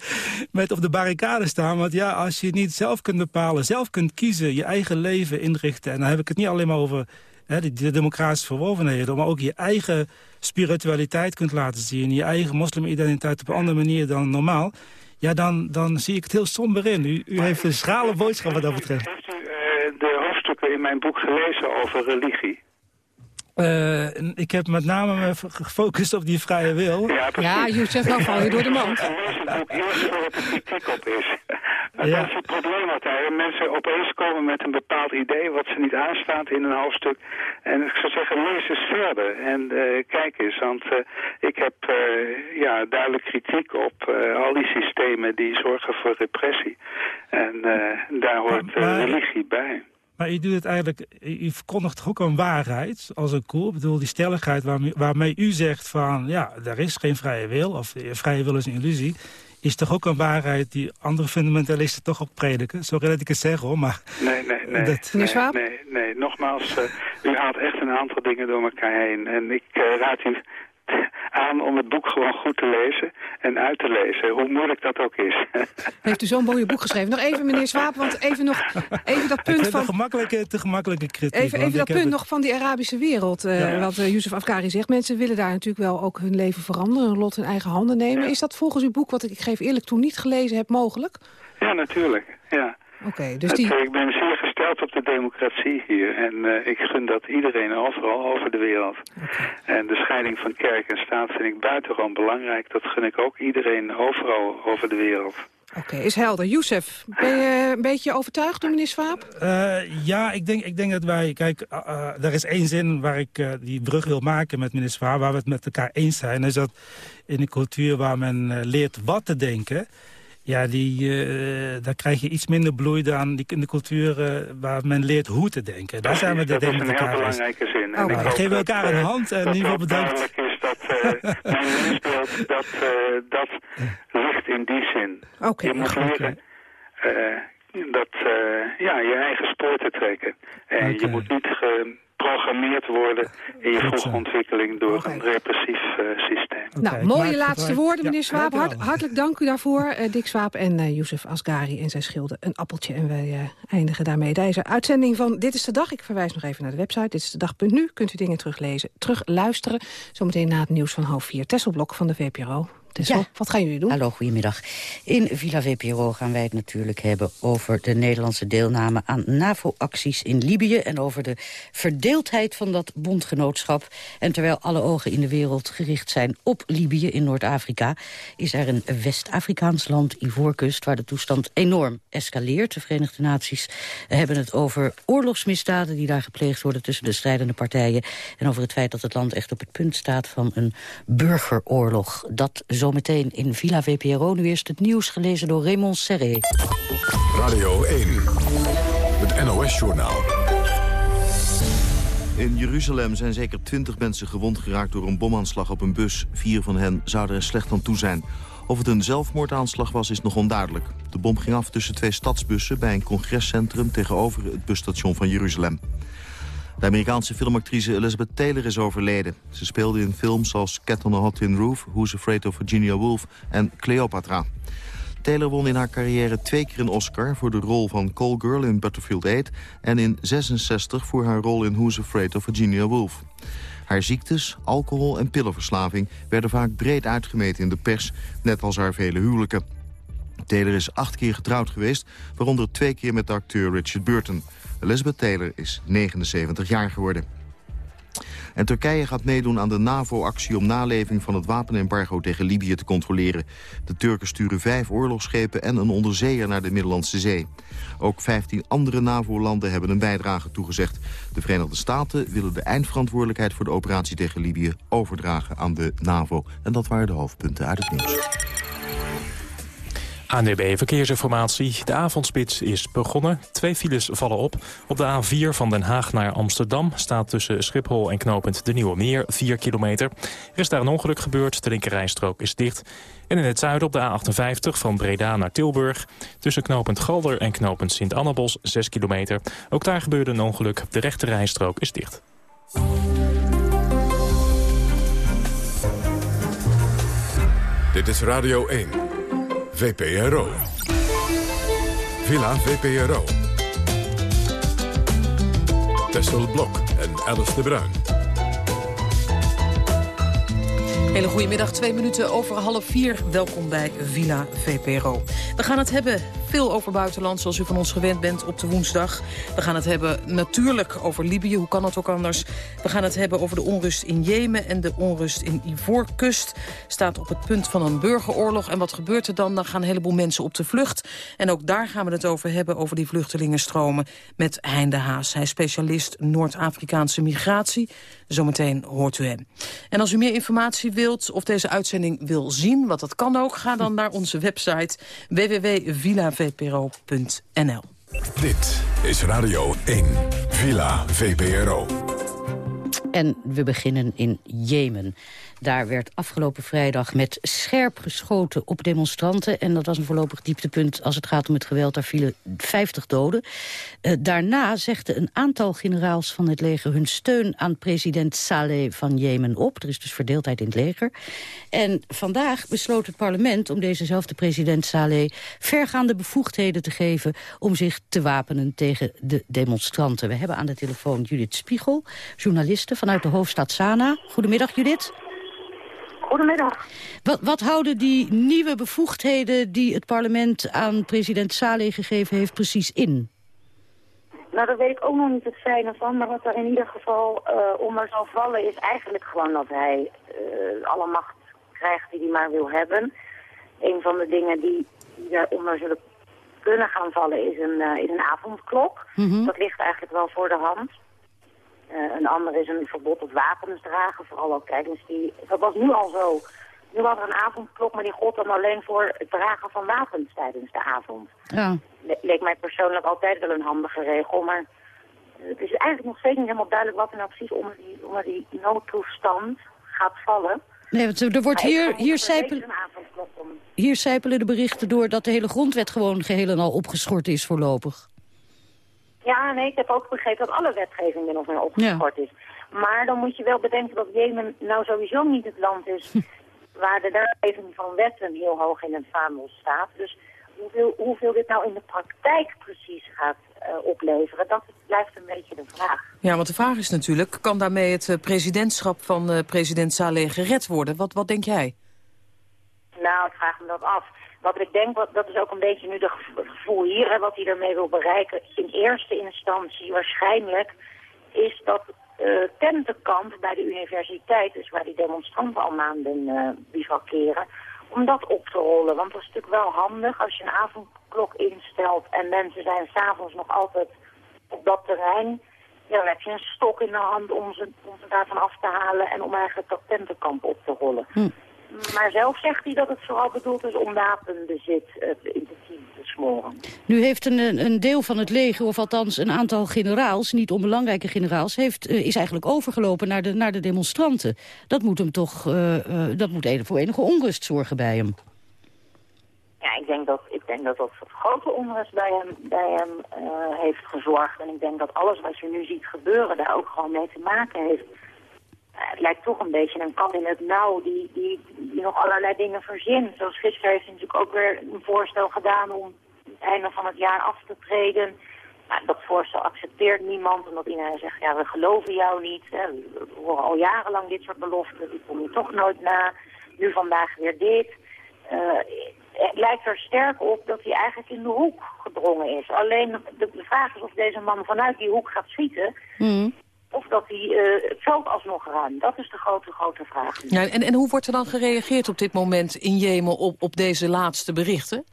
S13: met op de barricade staan. Want ja, als je niet zelf kunt bepalen, zelf kunt kiezen... je eigen leven inrichten... en dan heb ik het niet alleen maar over hè, de, de democratische verworvenheden... maar ook je eigen spiritualiteit kunt laten zien... je eigen moslimidentiteit op een andere manier dan normaal... ja, dan, dan zie ik het heel somber in. U, heeft een schrale boodschap wat dat betreft.
S22: Heeft u uh, de hoofdstukken in mijn boek gelezen over religie?
S13: Uh, ik heb met name gefocust op die vrije wil.
S22: Ja,
S12: ja Youssef, nou val je door de mand.
S22: Eerst voor het kritiek op is. Ja. Dat is het probleem altijd. Mensen opeens komen met een bepaald idee wat ze niet aanstaat in een hoofdstuk. En ik zou zeggen, lees eens verder en uh, kijk eens. Want uh, ik heb uh, ja, duidelijk kritiek op al die systemen die zorgen voor repressie. En daar hoort
S13: maar,
S22: religie bij.
S13: Maar u doet het eigenlijk, u verkondigt toch ook een waarheid als een koer. Ik bedoel, die stelligheid waarmee, waarmee u zegt van, ja, er is geen vrije wil, of vrije wil is een illusie, is toch ook een waarheid die andere fundamentalisten toch ook prediken. Sorry dat ik het zeg hoor, maar...
S22: Nee, nee, nee.
S12: Dat...
S22: Nee, nee, nee, nogmaals, uh, u haalt echt een aantal dingen door elkaar heen. En ik uh, raad u aan om het boek gewoon goed te lezen en uit te lezen. Hoe moeilijk dat ook is.
S12: Heeft u zo'n mooi boek geschreven. Nog even, meneer Swaap, want even nog even dat punt van...
S13: Gemakkelijke, te gemakkelijke kritiek.
S12: Even, even dat punt het... nog van die Arabische wereld, uh, ja. wat uh, Youssef Afkari zegt. Mensen willen daar natuurlijk wel ook hun leven veranderen, hun lot in eigen handen nemen. Ja. Is dat volgens uw boek, wat ik, ik geef eerlijk toe, niet gelezen heb, mogelijk?
S22: Ja, natuurlijk. Ja.
S12: Oké, okay, dus die...
S22: Ik ben zeer gesteld op de democratie hier. En uh, ik gun dat iedereen overal over de wereld. Okay. En de scheiding van kerk en staat vind ik buitengewoon belangrijk. Dat gun ik ook iedereen overal over de wereld.
S12: Oké, okay, is helder. Youssef, ben je een beetje overtuigd door meneer Swaap?
S13: Uh, ja, ik denk, ik denk dat wij... Kijk, uh, er is één zin waar ik uh, die brug wil maken met meneer Swaap... waar we het met elkaar eens zijn. is dat in een cultuur waar men leert wat te denken... Ja, die, uh, daar krijg je iets minder bloei dan die, in de cultuur uh, waar men leert hoe te denken. Daar zijn we
S22: dat
S13: denk
S22: is een heel belangrijke zin.
S13: Oh, nou, geven we elkaar een hand en in ieder geval bedankt.
S22: Het is dat uh, mijn mensbeeld, dat, dat ligt in die zin.
S12: Oké. Okay,
S22: je moet leren dat, ja, je eigen spoor te trekken. En okay. je moet niet geprogrammeerd worden in je vroege ontwikkeling door een repressief uh, systeem.
S12: nou, mooie laatste woorden, meneer Swaap. Hart, hartelijk dank u daarvoor. Uh, Dick Swaap en uh, Youssef Asgari en zij schilden een appeltje. En wij eindigen daarmee deze uitzending van Dit is de Dag. Ik verwijs nog even naar de website, dit is de dag.nu. Kunt u dingen teruglezen, terugluisteren. Zometeen na het nieuws van half vier. Tesselblok van de VPRO. Ja. Wat gaan jullie doen?
S9: Hallo, goedemiddag. In Villa VPRO gaan wij het natuurlijk hebben over de Nederlandse deelname aan NAVO-acties in Libië en over de verdeeldheid van dat bondgenootschap. En terwijl alle ogen in de wereld gericht zijn op Libië in Noord-Afrika, is er een West-Afrikaans land, Ivoorkust, waar de toestand enorm escaleert. De Verenigde Naties hebben het over oorlogsmisdaden die daar gepleegd worden tussen de strijdende partijen en over het feit dat het land echt op het punt staat van een burgeroorlog. Dat Zometeen in Villa VPRO. Nu eerst het nieuws gelezen door Raymond Serré.
S1: Radio 1, het NOS-journaal.
S2: In Jeruzalem zijn zeker twintig mensen gewond geraakt door een bomaanslag op een bus. Vier van hen zouden er slecht aan toe zijn. Of het een zelfmoordaanslag was, is nog onduidelijk. De bom ging af tussen twee stadsbussen bij een congrescentrum tegenover het busstation van Jeruzalem. De Amerikaanse filmactrice Elizabeth Taylor is overleden. Ze speelde in films als Cat on a Hot Tin Roof, Who's Afraid of Virginia Woolf en Cleopatra. Taylor won in haar carrière twee keer een Oscar voor de rol van Call Girl in Butterfield 8... en in 66 voor haar rol in Who's Afraid of Virginia Woolf. Haar ziektes, alcohol en pillenverslaving werden vaak breed uitgemeten in de pers, net als haar vele huwelijken. Taylor is acht keer getrouwd geweest, waaronder twee keer met de acteur Richard Burton. Elizabeth Taylor is 79 jaar geworden. En Turkije gaat meedoen aan de NAVO-actie om naleving van het wapenembargo tegen Libië te controleren. De Turken sturen vijf oorlogsschepen en een onderzeeër naar de Middellandse Zee. Ook 15 andere NAVO-landen hebben een bijdrage toegezegd. De Verenigde Staten willen de eindverantwoordelijkheid voor de operatie tegen Libië overdragen aan de NAVO. En dat waren de hoofdpunten uit het nieuws.
S7: ANDB Verkeersinformatie. De avondspits is begonnen. Twee files vallen op. Op de A4 van Den Haag naar Amsterdam staat tussen Schiphol en knooppunt De Nieuwe Meer 4 kilometer. Er is daar een ongeluk gebeurd. De linkerrijstrook is dicht. En in het zuiden op de A58 van Breda naar Tilburg. Tussen knooppunt Galder en knooppunt Sint-Annabos 6 kilometer. Ook daar gebeurde een ongeluk. De rechterrijstrook is dicht.
S1: Dit is Radio 1. VPRO. Villa VPRO. Tessel Blok en Alice de Bruin.
S24: Hele goedemiddag, twee minuten over half vier. Welkom bij Villa VPRO. We gaan het hebben veel over buitenland, zoals u van ons gewend bent op de woensdag. We gaan het hebben natuurlijk over Libië, hoe kan dat ook anders? We gaan het hebben over de onrust in Jemen en de onrust in Ivoorkust. Staat op het punt van een burgeroorlog. En wat gebeurt er dan? Dan gaan een heleboel mensen op de vlucht. En ook daar gaan we het over hebben, over die vluchtelingenstromen... met Hein de Haas. Hij is specialist Noord-Afrikaanse migratie. Zometeen hoort u hem. En als u meer informatie wilt of deze uitzending wil zien, wat dat kan ook... ga dan naar onze website www.villavpro.nl.
S1: Dit is Radio 1, Villa VPRO.
S9: En we beginnen in Jemen. Daar werd afgelopen vrijdag met scherp geschoten op demonstranten. En dat was een voorlopig dieptepunt als het gaat om het geweld. Daar vielen 50 doden. Uh, daarna zegde een aantal generaals van het leger hun steun aan president Saleh van Jemen op. Er is dus verdeeldheid in het leger. En vandaag besloot het parlement om dezezelfde president Saleh vergaande bevoegdheden te geven om zich te wapenen tegen de demonstranten. We hebben aan de telefoon Judith Spiegel, journaliste vanuit de hoofdstad Sanaa. Goedemiddag Judith.
S25: Goedemiddag.
S9: Wat, wat, houden die nieuwe bevoegdheden die het parlement aan president Saleh gegeven heeft precies in?
S25: Nou, daar weet ik ook nog niet het fijne van. Maar wat er in ieder geval uh, onder zal vallen is eigenlijk gewoon dat hij uh, alle macht krijgt die hij maar wil hebben. Een van de dingen die, die daaronder zullen kunnen gaan vallen is een, uh, is een avondklok. Mm -hmm. Dat ligt eigenlijk wel voor de hand. Uh, een ander is een verbod op wapens dragen, vooral ook tijdens die... Dat was nu al zo. Nu was er een avondklok, maar die gold dan alleen voor het dragen van wapens tijdens de avond.
S9: Ja.
S25: Le leek mij persoonlijk altijd wel een handige regel, maar het is eigenlijk nog steeds niet helemaal duidelijk wat er nou precies onder die, onder die noodtoestand gaat vallen.
S9: Nee, want er wordt hier, hier, sijpelen, hier sijpelen de berichten door dat de hele grondwet gewoon geheel en al opgeschort is voorlopig.
S25: Ja, nee, ik heb ook begrepen dat alle wetgeving of meer opgeschort is. Maar dan moet je wel bedenken dat Jemen nou sowieso niet het land is waar de naleving van wetten heel hoog in het vaandel staat. Dus hoeveel, hoeveel dit nou in de praktijk precies gaat uh, opleveren, dat blijft een beetje de vraag.
S24: Ja, want de vraag is natuurlijk, kan daarmee het uh, presidentschap van uh, president Saleh gered worden? Wat, wat denk jij?
S25: Nou, ik vraag me dat af. Wat ik denk, wat, dat is ook een beetje nu de gevoel hier, wat hij ermee wil bereiken. In eerste instantie waarschijnlijk is dat uh, tentenkamp bij de universiteit, dus waar die demonstranten al maanden uh, bivakeren, om dat op te rollen. Want dat is natuurlijk wel handig als je een avondklok instelt en mensen zijn s'avonds nog altijd op dat terrein. Dan heb je een stok in de hand om ze, om ze daarvan af te halen en om eigenlijk dat tentenkamp op te rollen. Hm. Maar zelf zegt hij dat het vooral bedoeld is om wapenbezit uh, intensief te smoren.
S9: Nu heeft een, een deel van het leger, of althans een aantal generaals... niet onbelangrijke generaals, heeft, uh, is eigenlijk overgelopen naar de, naar de demonstranten. Dat moet hem toch, uh, dat moet voor enige onrust zorgen bij hem.
S25: Ja, ik denk dat ik denk dat, dat grote onrust bij hem, bij hem heeft gezorgd. En ik denk dat alles wat je nu ziet gebeuren daar ook gewoon mee te maken heeft het lijkt toch een beetje een kat in het nauw die, die, die nog allerlei dingen verzint. Zoals gisteren heeft hij natuurlijk ook weer een voorstel gedaan om het einde van het jaar af te treden. Nou, dat voorstel accepteert niemand, omdat iedereen zegt, ja, we geloven jou niet. We horen al jarenlang dit soort beloften, die kom je toch nooit na. Nu vandaag weer dit. Uh, het lijkt er sterk op dat hij eigenlijk in de hoek gedrongen is. Alleen de, de vraag is of deze man vanuit die hoek gaat schieten. Mm of dat hij uh, het veld alsnog ruimt. Dat is de grote, grote vraag.
S24: Ja, en, en hoe wordt er dan gereageerd op dit moment in Jemen op, op deze laatste berichten?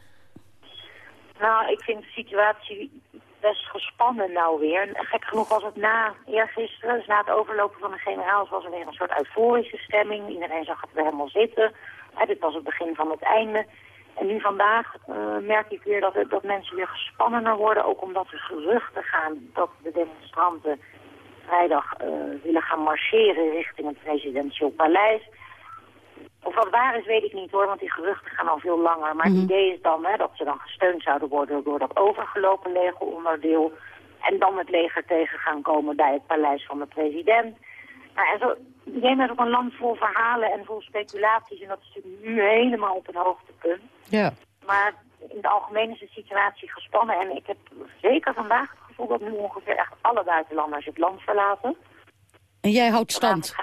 S25: Nou, ik vind de situatie best gespannen nou weer. En gek genoeg was het na eergisteren, dus na het overlopen van de generaals... was er weer een soort euforische stemming. Iedereen zag het weer helemaal zitten. Ja, dit was het begin van het einde. En nu vandaag uh, merk ik weer dat, dat mensen weer gespannener worden. Ook omdat er geruchten gaan dat de demonstranten vrijdag uh, willen gaan marcheren richting het presidentieel paleis. Of wat waar is, weet ik niet hoor, want die geruchten gaan al veel langer. Maar het mhm. idee is dan hè, dat ze dan gesteund zouden worden door dat overgelopen legeronderdeel. En dan het leger tegen gaan komen bij het paleis van de president. Nou, en zo, Jemen is ook een land vol verhalen en vol speculaties. En dat is natuurlijk nu helemaal op een hoogtepunt.
S9: Ja.
S25: Maar in het algemeen is de situatie gespannen. En ik heb zeker vandaag gevoel dat nu ongeveer echt alle buitenlanders het land verlaten.
S9: En jij houdt stand?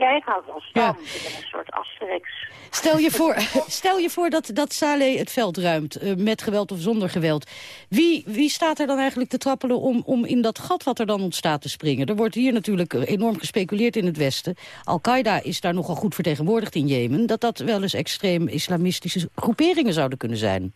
S25: Ja, ik houd wel stand. Ja. Ik ben een soort asterix.
S9: Stel je voor, stel je voor dat, dat Saleh het veld ruimt, uh, met geweld of zonder geweld. Wie, wie staat er dan eigenlijk te trappelen om, om in dat gat wat er dan ontstaat te springen? Er wordt hier natuurlijk enorm gespeculeerd in het Westen. Al-Qaeda is daar nogal goed vertegenwoordigd in Jemen. Dat dat wel eens extreem islamistische groeperingen zouden kunnen zijn.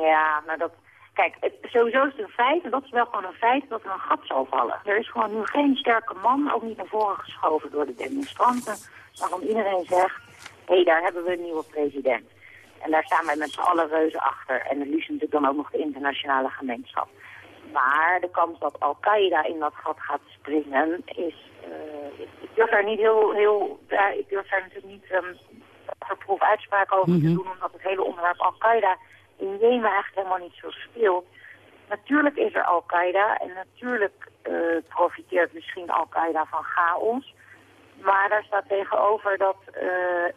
S25: Ja, maar dat, Kijk, het, sowieso is het een feit, en dat is wel gewoon een feit, dat er een gat zal vallen. Er is gewoon nu geen sterke man, ook niet naar voren geschoven door de demonstranten, waarvan iedereen zegt, hé, hey, daar hebben we een nieuwe president. En daar staan wij met z'n allen reuzen achter. En het liefst natuurlijk dan ook nog de internationale gemeenschap. Maar de kans dat Al-Qaeda in dat gat gaat springen is... Uh, ik, durf daar niet heel... heel ja, ik durf daar natuurlijk niet um, proef uitspraken over mm -hmm. te doen... omdat het hele onderwerp Al-Qaeda in Jemen eigenlijk helemaal niet zo speelt. Natuurlijk is er Al-Qaeda en natuurlijk uh, profiteert misschien Al-Qaeda van chaos. Maar daar staat tegenover dat uh,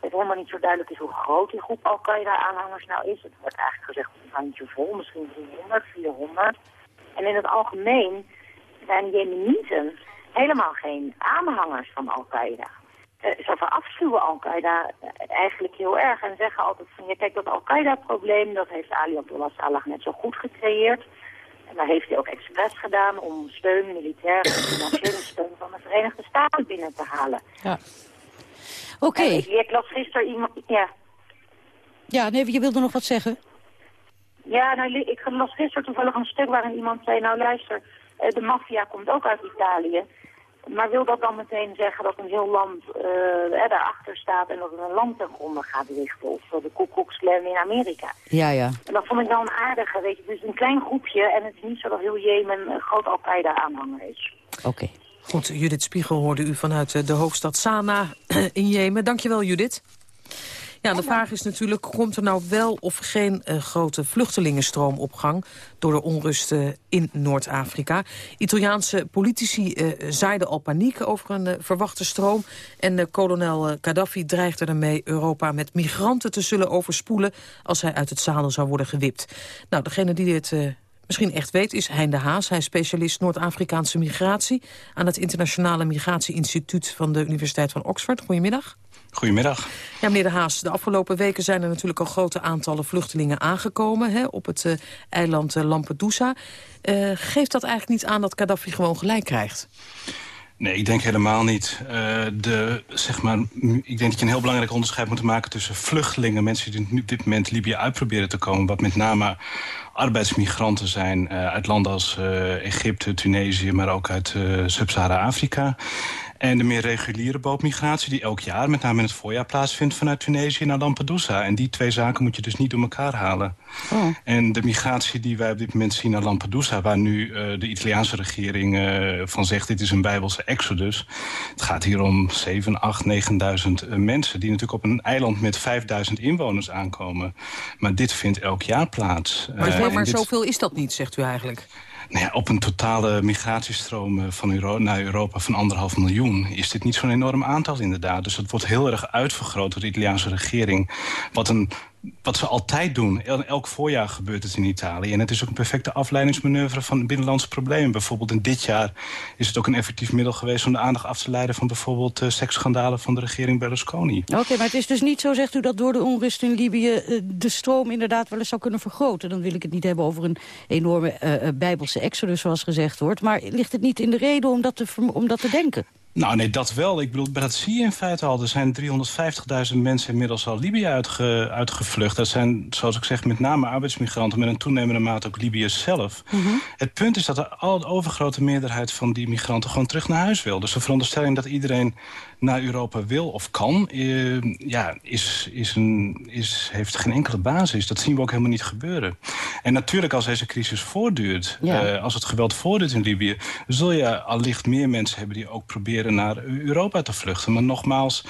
S25: het helemaal niet zo duidelijk is hoe groot die groep Al-Qaeda-aanhangers nou is. Het wordt eigenlijk gezegd een handje vol, misschien 300, 400. En in het algemeen zijn Jemenieten helemaal geen aanhangers van Al-Qaeda. Uh, ze verafschuwen Al-Qaeda eigenlijk heel erg en zeggen altijd van... Ja, kijk, dat Al-Qaeda-probleem, dat heeft Ali Abdullah Salah net zo goed gecreëerd. En dat heeft hij ook expres gedaan om steun, militaire en financiële steun van de Verenigde Staten binnen te halen.
S9: Ja. Oké. Okay.
S25: Ik, ik las gisteren iemand... Ja.
S9: Ja, nee, je wilde nog wat zeggen?
S25: Ja, nou, ik las gisteren toevallig een stuk waarin iemand zei... Nou, luister, de maffia komt ook uit Italië... Maar wil dat dan meteen zeggen dat een heel land uh, daarachter staat en dat het een land ten gronde gaat richten? Of de Ku Klux in Amerika?
S9: Ja, ja.
S25: En dat vond ik wel een aardige, weet je. Dus een klein groepje en het is niet zo dat heel Jemen een groot Al-Qaeda-aanhanger is.
S9: Oké.
S24: Goed, Judith Spiegel hoorde u vanuit de hoofdstad Sanaa in Jemen. Dankjewel, Judith. Ja, de vraag is natuurlijk, komt er nou wel of geen uh, grote gang door de onrust uh, in Noord-Afrika? Italiaanse politici uh, zaaiden al paniek over een verwachte stroom en kolonel Gaddafi dreigde ermee Europa met migranten te zullen overspoelen als hij uit het zadel zou worden gewipt. Nou, degene die dit misschien echt weet, is Hein de Haas. Hij is specialist Noord-Afrikaanse migratie... aan het Internationale Migratie-instituut van de Universiteit van Oxford. Goedemiddag.
S26: Goedemiddag.
S24: Ja, meneer de Haas, de afgelopen weken zijn er natuurlijk al grote aantallen vluchtelingen aangekomen hè, op het uh, eiland uh, Lampedusa. Uh, geeft dat eigenlijk niet aan dat Gaddafi gewoon gelijk krijgt?
S26: Nee, ik denk helemaal niet. Uh, de, zeg maar, ik denk dat je een heel belangrijk onderscheid moet maken tussen vluchtelingen, mensen die op dit moment Libië uitproberen te komen, wat met name arbeidsmigranten zijn uh, uit landen als uh, Egypte, Tunesië, maar ook uit Sub-Sahara-Afrika. En de meer reguliere bootmigratie die elk jaar, met name in het voorjaar, plaatsvindt vanuit Tunesië naar Lampedusa. En die twee zaken moet je dus niet door elkaar halen. Oh. En de migratie die wij op dit moment zien naar Lampedusa, waar nu uh, de Italiaanse regering uh, van zegt dit is een bijbelse exodus. Het gaat hier om 7, 8, 9.000 uh, mensen die natuurlijk op een eiland met 5.000 inwoners aankomen. Maar dit vindt elk jaar plaats.
S24: Maar, maar dit... zoveel is dat niet, zegt u eigenlijk?
S26: Nou ja, op een totale migratiestroom eh, van naar Europa van anderhalf miljoen... is dit niet zo'n enorm aantal inderdaad. Dus dat wordt heel erg uitvergroot door de Italiaanse regering. Wat een wat ze altijd doen. Elk voorjaar gebeurt het in Italië. En het is ook een perfecte afleidingsmanoeuvre van binnenlandse problemen. Bijvoorbeeld in dit jaar is het ook een effectief middel geweest... om de aandacht af te leiden van bijvoorbeeld uh, seksschandalen van de regering Berlusconi.
S9: Oké, maar het is dus niet zo, zegt u, dat door de onrust in Libië... Uh, de stroom inderdaad wel eens zou kunnen vergroten. Dan wil ik het niet hebben over een enorme uh, bijbelse exodus, zoals gezegd wordt. Maar ligt het niet in de reden om dat te, om dat te denken?
S26: Nou, nee, dat wel. Ik bedoel, dat zie je in feite al. Er zijn 350.000 mensen inmiddels al Libië uitge, uitgevlucht. Dat zijn, zoals ik zeg, met name arbeidsmigranten... met een toenemende mate ook Libiërs zelf. Mm -hmm. Het punt is dat de, al de overgrote meerderheid van die migranten... gewoon terug naar huis wil. Dus de veronderstelling dat iedereen naar Europa wil of kan... Uh, ja, is, is een, is, heeft geen enkele basis. Dat zien we ook helemaal niet gebeuren. En natuurlijk, als deze crisis voortduurt... Ja. Uh, als het geweld voortduurt in Libië... zul je allicht meer mensen hebben die ook proberen naar Europa te vluchten. Maar nogmaals...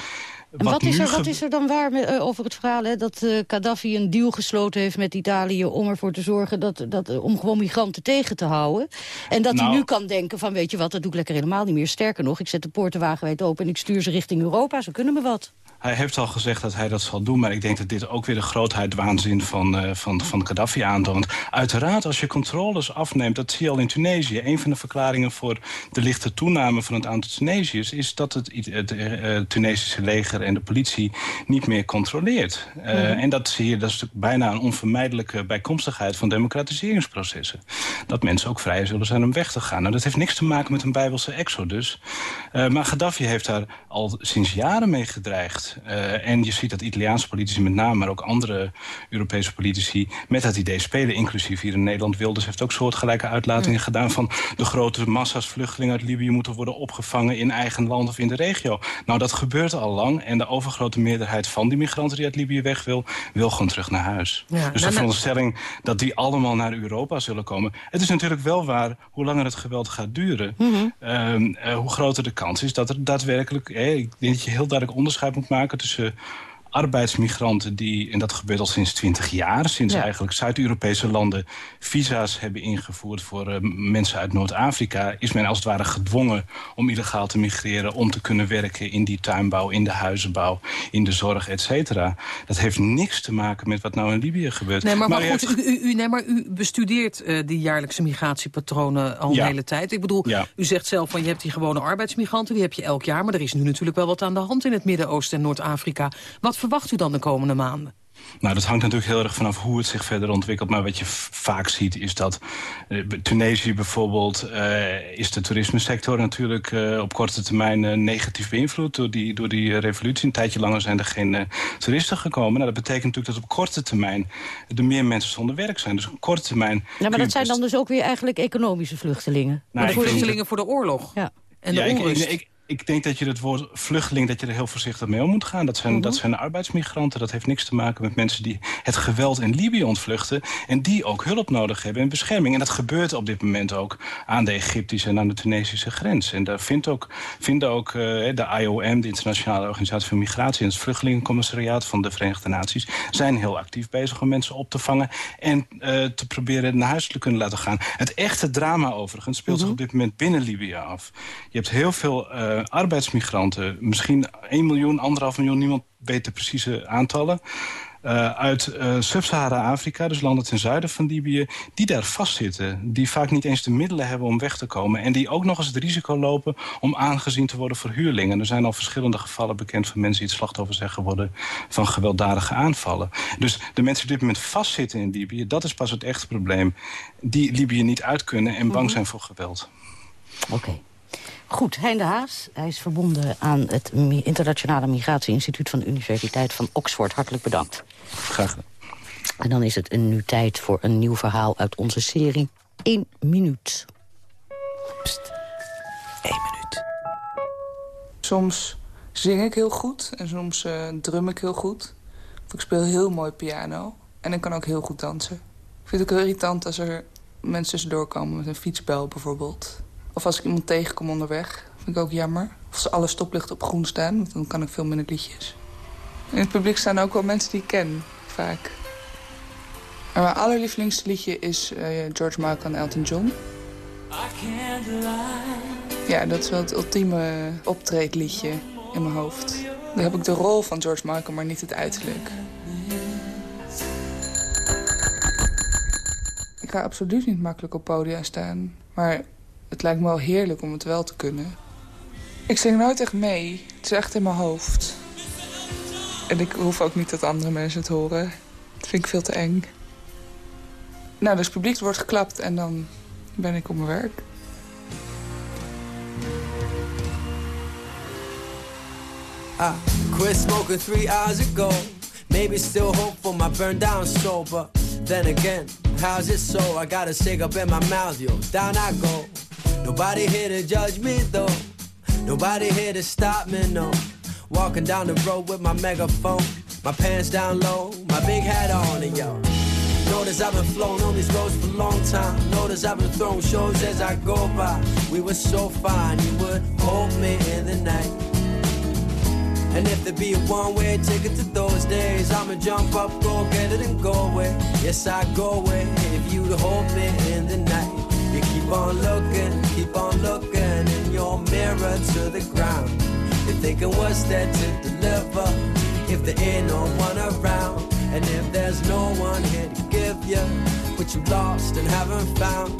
S9: En wat, is er, wat is er dan waar met, uh, over het verhaal hè, dat uh, Gaddafi een deal gesloten heeft met Italië... om ervoor te zorgen dat, dat, uh, om gewoon migranten tegen te houden? En dat nou, hij nu kan denken van weet je wat, dat doe ik lekker helemaal niet meer. Sterker nog, ik zet de poorten wagenwijd open en ik stuur ze richting Europa. Zo kunnen we wat.
S26: Hij heeft al gezegd dat hij dat zal doen. Maar ik denk dat dit ook weer de grootheid waanzin van, uh, van, van Gaddafi aantoont. Uiteraard, als je controles afneemt, dat zie je al in Tunesië. Een van de verklaringen voor de lichte toename van het aantal Tunesiërs... is dat het, het, het uh, Tunesische leger en de politie niet meer controleert. Uh, mm -hmm. En dat zie je, dat is bijna een onvermijdelijke bijkomstigheid van democratiseringsprocessen. Dat mensen ook vrij zullen zijn om weg te gaan. Nou, dat heeft niks te maken met een bijbelse exodus. maar Gaddafi heeft daar al sinds jaren mee gedreigd. Uh, en je ziet dat Italiaanse politici met name, maar ook andere Europese politici... met dat idee spelen, inclusief hier in Nederland. Wilders heeft ook soortgelijke uitlatingen gedaan... van de grote massa's vluchtelingen uit Libië moeten worden opgevangen... in eigen land of in de regio. Nou, dat gebeurt al lang. En de overgrote meerderheid van die migranten die uit Libië weg wil... wil gewoon terug naar huis. Ja, dus de veronderstelling dat die allemaal naar Europa zullen komen... het is natuurlijk wel waar, hoe langer het geweld gaat duren... Mm -hmm. uh, uh, hoe groter de kans is dat er daadwerkelijk... Eh, ik denk dat je heel duidelijk onderscheid moet maken maken tussen arbeidsmigranten die, en dat gebeurt al sinds 20 jaar... sinds ja. eigenlijk Zuid-Europese landen visa's hebben ingevoerd... voor uh, mensen uit Noord-Afrika... is men als het ware gedwongen om illegaal te migreren... om te kunnen werken in die tuinbouw, in de huizenbouw... in de zorg, et cetera. Dat heeft niks te maken met wat nou in Libië gebeurt.
S24: Nee, maar, maar, maar goed, u, u, nee, maar u bestudeert uh, die jaarlijkse migratiepatronen al ja. een hele tijd. Ik bedoel, ja. u zegt zelf van je hebt die gewone arbeidsmigranten... die heb je elk jaar, maar er is nu natuurlijk wel wat aan de hand... in het Midden-Oosten en Noord-Afrika. Wat verwacht u dan de komende maanden?
S26: Nou, dat hangt natuurlijk heel erg vanaf hoe het zich verder ontwikkelt. Maar wat je vaak ziet is dat uh, Tunesië bijvoorbeeld... Uh, is de toerismesector natuurlijk uh, op korte termijn negatief beïnvloed... Door die, door die revolutie. Een tijdje langer zijn er geen toeristen gekomen. Nou, dat betekent natuurlijk dat op korte termijn... er meer mensen zonder werk zijn. Dus op korte termijn...
S9: Ja, maar dat zijn dan dus ook weer eigenlijk economische vluchtelingen?
S24: Nou, de vluchtelingen voor de oorlog.
S9: Ja.
S26: En de ja, onrust. Ik, ik, ik denk dat je het woord vluchteling dat je er heel voorzichtig mee om moet gaan. Dat zijn,
S24: Mhm.
S26: dat zijn arbeidsmigranten. Dat heeft niks te maken met mensen die het geweld in Libië ontvluchten... en die ook hulp nodig hebben en bescherming. En dat gebeurt op dit moment ook aan de Egyptische en aan de Tunesische grens. En daar vindt ook, vinden ook eh, de IOM, de Internationale Organisatie voor Migratie... en het Vluchtelingencommissariaat van de Verenigde Naties... zijn heel actief bezig om mensen op te vangen... en eh, te proberen naar huis te kunnen laten gaan. Het echte drama overigens speelt zich op dit moment binnen Libië af. Je hebt heel veel eh, arbeidsmigranten. Misschien 1 miljoen, 1,5 miljoen, niemand weet de precieze aantallen. eh, uit eh, Sub-Sahara-Afrika, dus landen ten zuiden van Libië... die daar vastzitten, die vaak niet eens de middelen hebben om weg te komen... en die ook nog eens het risico lopen om aangezien te worden voor huurlingen. Er zijn al verschillende gevallen bekend van mensen die het slachtoffer zijn geworden... van gewelddadige aanvallen. Dus de mensen die op dit moment vastzitten in Libië... dat is pas het echte probleem. Die Libië niet uit kunnen en bang
S9: Mhm.
S26: zijn voor geweld.
S9: Oké. Goed, Hein de Haas. Hij is verbonden aan het Internationale Migratie-instituut... van de Universiteit van Oxford. Hartelijk bedankt.
S26: Graag gedaan.
S9: En dan is het een nu tijd voor een nieuw verhaal uit onze serie. Eén minuut.
S27: Soms zing ik heel goed en soms eh, drum ik heel goed. Of ik speel heel mooi piano. En ik kan ook heel goed dansen. Ik vind het ook heel irritant als er mensen tussendoor komen met een fietsbel bijvoorbeeld. Of als ik iemand tegenkom onderweg. Vind ik ook jammer. Of als alle stoplichten op groen staan, want dan kan ik veel minder liedjes. In het publiek staan ook wel mensen die ik ken, vaak. En mijn allerlievelingsliedje liedje is eh, George Michael en Elton John. Ja, dat is wel het ultieme optreedliedje in mijn hoofd. Dan heb ik de rol van George Michael, maar niet het uiterlijk. Ik ga absoluut niet makkelijk op podia staan. Maar het lijkt me wel heerlijk om het wel te kunnen. Ik zing nooit echt mee. Het is echt in mijn hoofd. En ik hoef ook niet dat andere mensen het horen. Dat vind ik veel te eng. Nou, dus publiek wordt geklapt en dan ben ik op mijn werk.
S28: I quit smoking three hours ago. Maybe still hope for my burned down soul, but then again, how's it so? I got a cig up in my mouth, yo. Down I go. Nobody here to judge me though. Nobody here to stop me, no. Walking down the road with my megaphone, my pants down low, my big hat on, and yo. Notice I've been flown on these roads for a long time. Notice I've been throwing shows as I go by. We were so fine, you would hold me in the night. And if there be a one-way ticket to those days, I'ma jump up, go get it and go away. Yes, I go away if you'd hold me in the night. Keep on looking, keep on looking in your mirror to the ground. You're thinking what's there to deliver if there ain't no one around. And if there's no one here to give you what you lost and haven't found,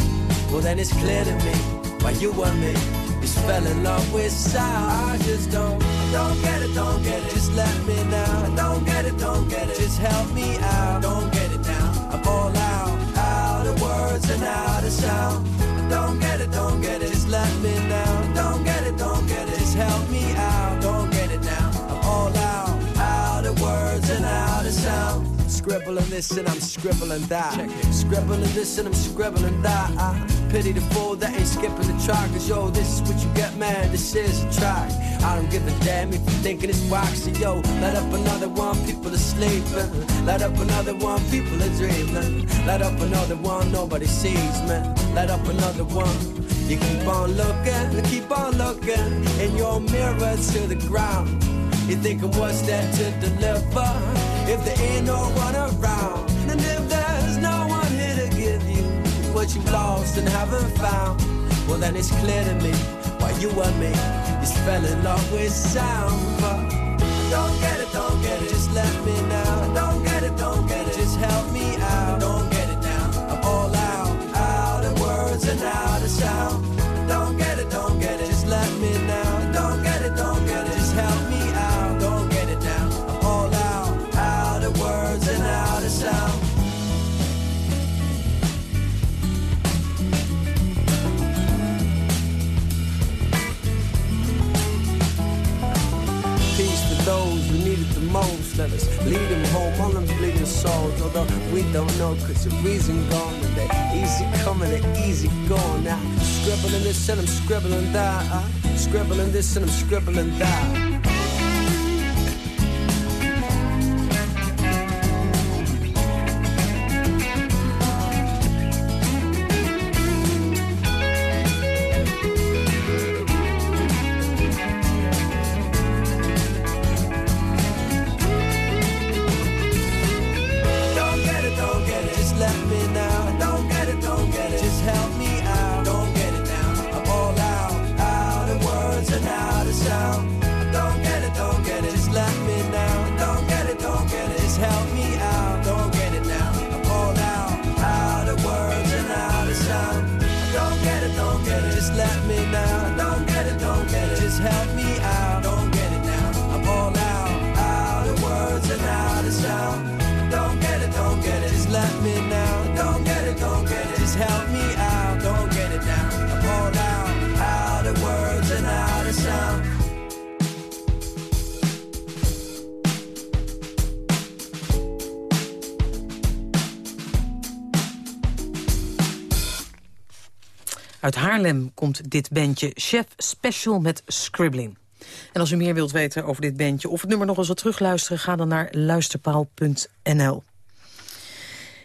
S28: well then it's clear to me why you and me just fell in love with sound. I just don't, don't get it, don't get it. Just let me know. Don't get it, don't get it. Just help me out. Don't get it now. I'm all out, out of words and out of sound. Don't get it, don't get it. Just let me know. Don't get it, don't get it. Just help me out. Don't get it now. I'm all out, out of words and out of sound. Scribbling this and I'm scribbling that. Scribbling this and I'm scribbling that. I pity the fool that ain't skipping the track. Cause yo, this is what you get, man. This is a track. I don't give a damn if you're thinking it's waxy. Yo, let up another one, people are sleeping. Let up another one, people are dreaming. Let up another one, nobody sees me. Let up another one. You keep on looking, keep on looking in your mirror to the ground. You're thinking what's that to deliver if there ain't no one around, and if there's no one here to give you what you've lost and haven't found. Well, then it's clear to me why you and me just fell in love with sound. But don't get it, don't get it, just let me know. For those who need it the most. Let us lead them home on them bleeding souls. Although we don't know, cause the reason gone. And they easy coming and easy going. Now, scribbling this and I'm scribbling that. Uh, scribbling this and I'm scribbling that.
S24: Haarlem komt dit bandje Chef Special met Scribbling. En als u meer wilt weten over dit bandje of het nummer nog eens wat terugluisteren... ga dan naar luisterpaal.nl.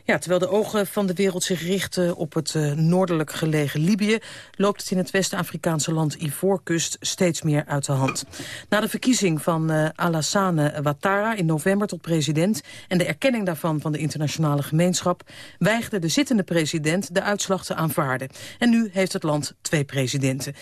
S24: Ja, terwijl de ogen van de wereld zich richten op het uh, noordelijk gelegen Libië... loopt het in het West-Afrikaanse land Ivoorkust steeds meer uit de hand. Na de verkiezing van uh, Alassane Ouattara in november tot president... en de erkenning daarvan van de internationale gemeenschap... weigerde de zittende president de uitslag te aanvaarden. En nu heeft het land twee presidenten.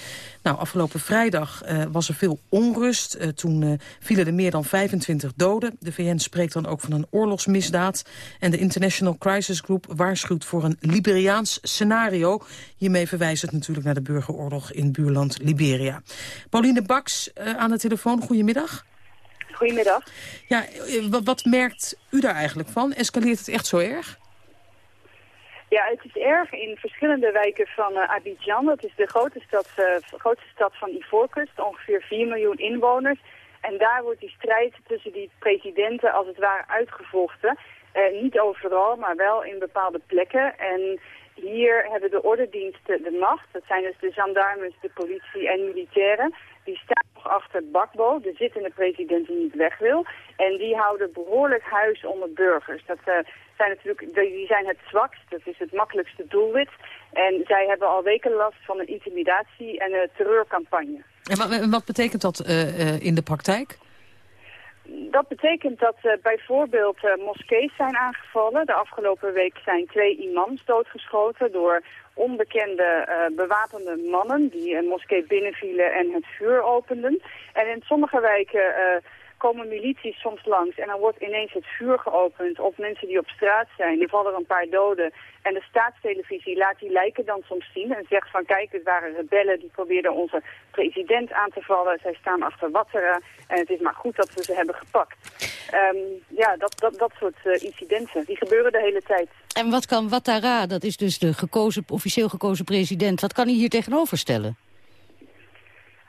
S24: Nou, afgelopen vrijdag uh, was er veel onrust. toen vielen er meer dan 25 doden. De VN spreekt dan ook van een oorlogsmisdaad. En de International Crisis Group waarschuwt voor een Liberiaans scenario. Hiermee verwijst het natuurlijk naar de burgeroorlog in buurland Liberia. Pauline Baks uh, aan de telefoon, goedemiddag.
S29: Goedemiddag.
S24: Ja, eh, wat, wat merkt u daar eigenlijk van? Escaleert het echt zo erg?
S29: Ja, het is erg in verschillende wijken van uh, Abidjan. Dat is de grote stad, uh, grootste stad van Ivoorkust, ongeveer 4 miljoen inwoners. En daar wordt die strijd tussen die presidenten als het ware uitgevochten. Uh, niet overal, maar wel in bepaalde plekken. En hier hebben de ordendiensten de macht. Dat zijn dus de gendarmes, de politie en militairen. Die staan nog achter Bakbo, de zittende president die niet weg wil. En die houden behoorlijk huis onder burgers. Dat uh, zijn natuurlijk, die zijn het zwakst, dat is het makkelijkste doelwit. En zij hebben al weken last van een intimidatie en een terreurcampagne.
S24: En wat, betekent dat uh, in de praktijk?
S29: Dat betekent dat uh, bijvoorbeeld uh, moskees zijn aangevallen. De afgelopen week zijn twee imams doodgeschoten door onbekende uh, bewapende mannen die een moskee binnenvielen en het vuur openden. En in sommige wijken komen milities soms langs en dan wordt ineens het vuur geopend op mensen die op straat zijn. Er vallen een paar doden en de staatstelevisie laat die lijken dan soms zien en zegt van kijk, het waren rebellen die probeerden onze president aan te vallen. Zij staan achter Wattera en het is maar goed dat we ze hebben gepakt. Um, ja, dat, dat, dat soort uh, incidenten, die gebeuren de hele tijd.
S9: En wat kan Wattara, dat is dus de gekozen, officieel gekozen president, wat kan hij hier tegenover stellen?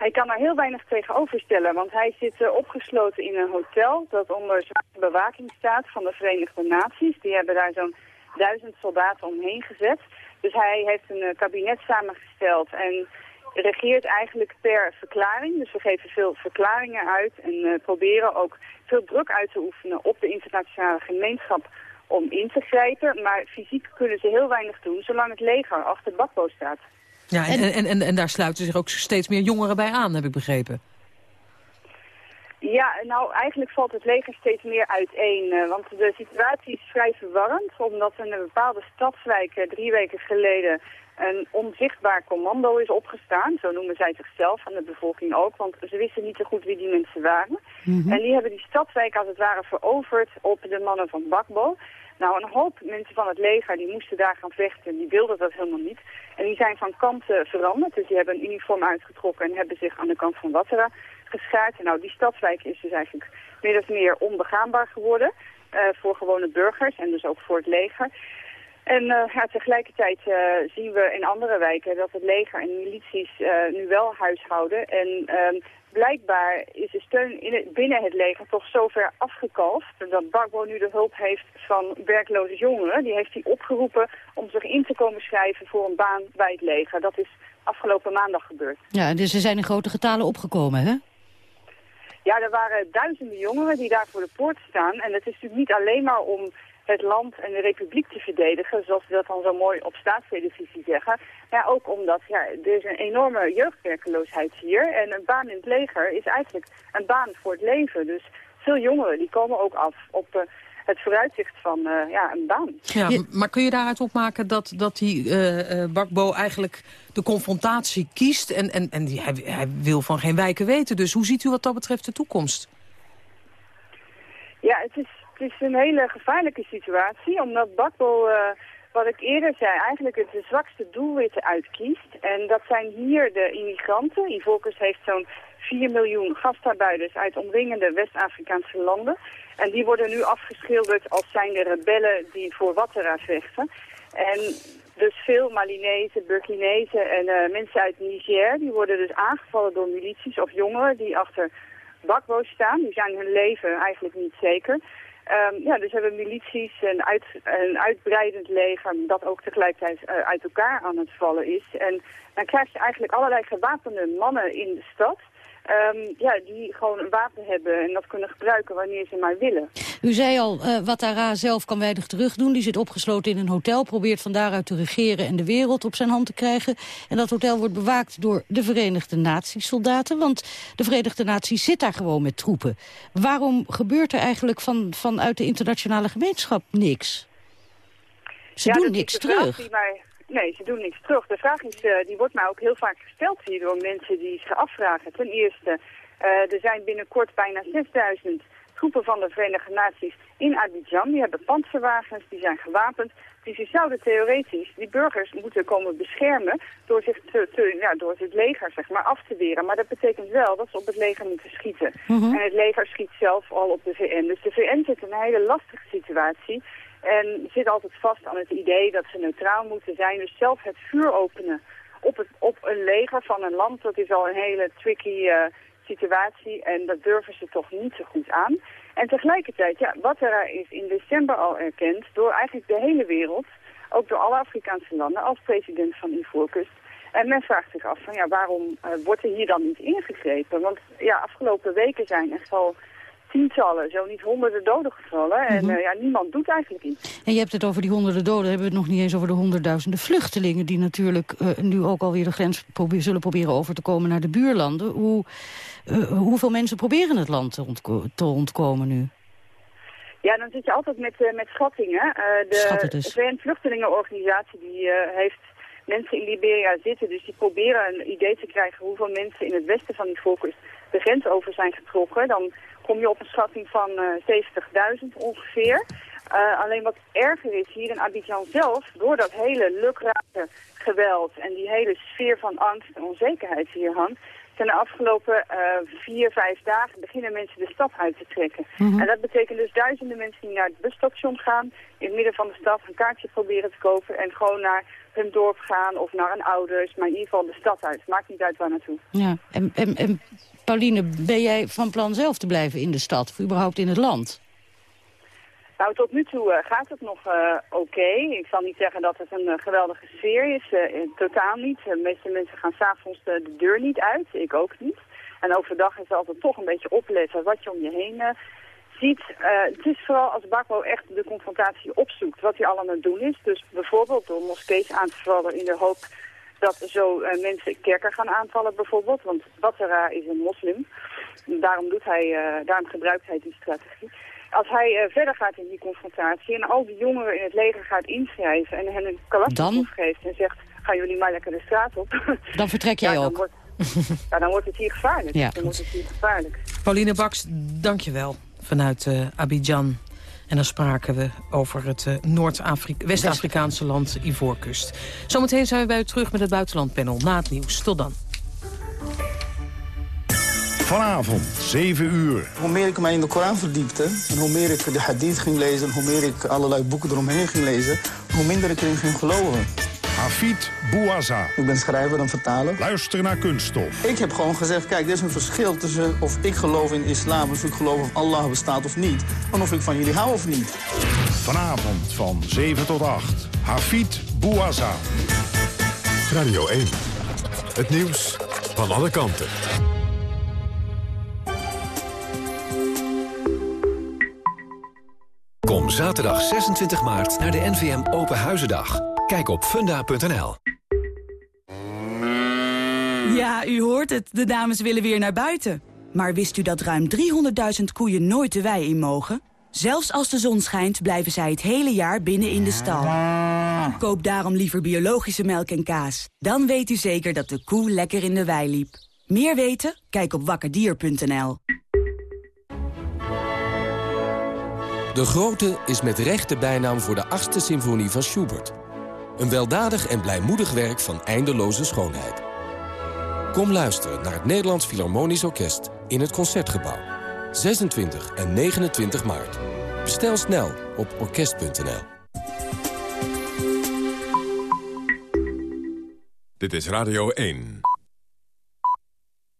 S29: Hij kan er heel weinig tegenover stellen, want hij zit uh, opgesloten in een hotel dat onder bewaking staat van de Verenigde Naties. Die hebben daar zo'n duizend soldaten omheen gezet. Dus hij heeft een uh, kabinet samengesteld en regeert eigenlijk per verklaring. Dus we geven veel verklaringen uit en uh, proberen ook veel druk uit te oefenen op de internationale gemeenschap om in te grijpen. Maar fysiek kunnen ze heel weinig doen zolang het leger achter Bakbo staat.
S24: Ja, en, en, en, en daar sluiten zich ook steeds meer jongeren bij aan, heb ik begrepen.
S29: Ja, nou eigenlijk valt het leger steeds meer uiteen. Uh, want de situatie is vrij verwarrend. Omdat in een bepaalde stadswijk uh, drie weken geleden een onzichtbaar commando is opgestaan. Zo noemen zij zichzelf en de bevolking ook. Want ze wisten niet zo goed wie die mensen waren. Mm -hmm. En die hebben die stadswijk als het ware veroverd op de mannen van Bakbo. Nou, een hoop mensen van het leger die moesten daar gaan vechten. Die wilden dat helemaal niet. En die zijn van kant uh, veranderd. Dus die hebben een uniform uitgetrokken en hebben zich aan de kant van Wattera geschaard. En nou, die stadswijk is dus eigenlijk meer of meer onbegaanbaar geworden. Uh, voor gewone burgers en dus ook voor het leger. En uh, ja, tegelijkertijd zien we in andere wijken dat het leger en milities nu wel huishouden. En ehm, blijkbaar is de steun in het, binnen het leger toch zover afgekalfd... dat Bakbo nu de hulp heeft van werkloze jongeren. Die heeft hij opgeroepen om zich in te komen schrijven voor een baan bij het leger. Dat is afgelopen maandag gebeurd.
S9: Ja, dus ze zijn in grote getalen opgekomen, hè?
S29: Ja, er waren duizenden jongeren die daar voor de poort staan. En het is natuurlijk niet alleen maar om het land en de republiek te verdedigen, zoals we dat dan zo mooi op staatstelevisie zeggen. Ja, ook omdat ja, er is een enorme jeugdwerkeloosheid hier en een baan in het leger is eigenlijk een baan voor het leven. Dus veel jongeren die komen ook af op uh, het vooruitzicht van uh, ja, een baan.
S24: Ja, maar kun je daaruit opmaken dat, dat die uh, Bakbo eigenlijk de confrontatie kiest en, en, en die, hij, hij wil van geen wijken weten. Dus hoe ziet u wat dat betreft de toekomst?
S29: Ja, het is het is een hele gevaarlijke situatie, omdat Bakbo, uh, wat ik eerder zei, eigenlijk het zwakste doelwitten uitkiest. En dat zijn hier de immigranten. Ivoorkust heeft zo'n 4 miljoen gastarbeiders uit omringende West-Afrikaanse landen. En die worden nu afgeschilderd als zijn de rebellen die voor Wattera vechten. En dus veel Malinezen, Burkinezen en uh, mensen uit Niger, die worden dus aangevallen door milities of jongeren die achter Bakbo staan. Die zijn hun leven eigenlijk niet zeker. Um, ja, dus hebben milities en uit, een uitbreidend leger dat ook tegelijkertijd uh, uit elkaar aan het vallen is. En dan krijg je eigenlijk allerlei gewapende mannen in de stad. Um, ja, die gewoon een wapen hebben en dat kunnen gebruiken wanneer ze maar willen.
S9: U zei al, uh, Ouattara zelf kan weinig terug doen. Die zit opgesloten in een hotel, probeert van daaruit te regeren en de wereld op zijn hand te krijgen. En dat hotel wordt bewaakt door de Verenigde Naties soldaten, want de Verenigde Naties zit daar gewoon met troepen. Waarom gebeurt er eigenlijk van, vanuit de internationale gemeenschap niks? Ze
S29: ja,
S9: doen niks terug.
S29: Nee, ze doen niks terug. De vraag is, uh, die wordt mij ook heel vaak gesteld hier door mensen die zich afvragen. Ten eerste, uh, er zijn binnenkort bijna 6000 troepen van de Verenigde Naties in Abidjan. Die hebben panzerwagens, die zijn gewapend. Dus die zouden theoretisch die burgers moeten komen beschermen door, zich te, te, ja, door het leger zeg maar, af te weren. Maar dat betekent wel dat ze op het leger moeten schieten. Mm -hmm. En het leger schiet zelf al op de VN. Dus de VN zit in een hele lastige situatie. En zit altijd vast aan het idee dat ze neutraal moeten zijn. Dus zelf het vuur openen op, het, op een leger van een land, dat is al een hele tricky uh, situatie. En dat durven ze toch niet zo goed aan. En tegelijkertijd, ja, wat er is in december al erkend door eigenlijk de hele wereld, ook door alle Afrikaanse landen, als president van Ivoorkust. En men vraagt zich af van ja, waarom uh, wordt er hier dan niet ingegrepen? Want ja, afgelopen weken zijn echt al tientallen, zo niet honderden doden gevallen. En mm -hmm. uh, ja, niemand doet eigenlijk iets.
S9: En je hebt het over die honderden doden. Hebben we het nog niet eens over de honderdduizenden vluchtelingen... die natuurlijk uh, nu ook alweer de grens probeer, zullen proberen over te komen naar de buurlanden. Hoe, uh, hoeveel mensen proberen het land te, ontko te ontkomen nu?
S29: Ja, dan zit je altijd met, met schattingen. de. VN-vluchtelingenorganisatie die heeft mensen in Liberia zitten. Dus die proberen een idee te krijgen hoeveel mensen in het westen van die volkers de grens over zijn getrokken. Dan kom je op een schatting van uh, 70.000 ongeveer. Uh, alleen wat erger is hier in Abidjan zelf, door dat hele lukrake geweld en die hele sfeer van angst en onzekerheid die hier hangt, zijn de afgelopen uh, vier, vijf dagen beginnen mensen de stad uit te trekken. Mm -hmm. En dat betekent dus duizenden mensen die naar het busstation gaan, in het midden van de stad een kaartje proberen te kopen en gewoon naar hun dorp gaan of naar een ouders, maar in ieder geval de stad uit. Maakt niet uit waar naartoe.
S9: Ja, en, en, en Pauline, ben jij van plan zelf te blijven in de stad of überhaupt in het land?
S29: Nou, tot nu toe uh, gaat het nog uh, oké. Ik zal niet zeggen dat het een uh, geweldige sfeer is. totaal niet. De meeste mensen gaan s'avonds de, de deur niet uit. Ik ook niet. En overdag is het altijd toch een beetje opletten wat je om je heen ziet. het is vooral als Bakbo echt de confrontatie opzoekt. Wat hij al aan het doen is. Dus bijvoorbeeld door moskees aan te vallen in de hoop dat zo uh, mensen kerken gaan aanvallen bijvoorbeeld. Want Battera is een moslim. Daarom, doet hij, uh, daarom gebruikt hij die strategie. Als hij uh, verder gaat in die confrontatie en al die jongeren in het leger gaat inschrijven en hen een kalasjnikov geeft en zegt, gaan jullie maar lekker de straat op.
S9: Dan vertrek jij
S29: ja,
S9: ook.
S29: Dan wordt, ja, dan wordt het hier gevaarlijk. Ja, dan wordt het hier gevaarlijk.
S24: Pauline Baks, dankjewel vanuit uh, Abidjan. En dan spraken we over het Noord-Afrika West-Afrikaanse land Ivoorkust. Zometeen zijn we bij u terug met het buitenlandpanel na het nieuws. Tot dan.
S30: Vanavond, 7 uur.
S31: Hoe meer ik mij in de Koran verdiepte... en hoe meer ik de hadith ging lezen... en hoe meer ik allerlei boeken eromheen ging lezen hoe minder ik erin ging geloven.
S30: Hafid Bouaza.
S31: Ik ben schrijver en vertaler.
S30: Luister naar Kunststof.
S31: Ik heb gewoon gezegd, kijk, er is een verschil tussen of ik geloof in islam... of ik geloof of Allah bestaat of niet... en of ik van jullie hou of niet.
S30: Vanavond van 7 tot 8. Hafid Bouaza.
S11: Radio 1. Het nieuws van alle kanten.
S32: Kom zaterdag 26 maart naar de NVM Open Huizendag. Kijk op funda.nl.
S33: Ja, u hoort het. De dames willen weer naar buiten. Maar wist u dat ruim 300.000 koeien nooit de wei in mogen? Zelfs als de zon schijnt, blijven zij het hele jaar binnen in de stal. Koop daarom liever biologische melk en kaas. Dan weet u zeker dat de koe lekker in de wei liep. Meer weten? Kijk op wakkerdier.nl.
S3: De Grote is met recht de bijnaam voor de achtste symfonie van Schubert. Een weldadig en blijmoedig werk van eindeloze schoonheid. Kom luisteren naar het Nederlands Philharmonisch Orkest in het Concertgebouw. 26 en 29 maart. Bestel snel op orkest.nl.
S11: Dit is Radio 1.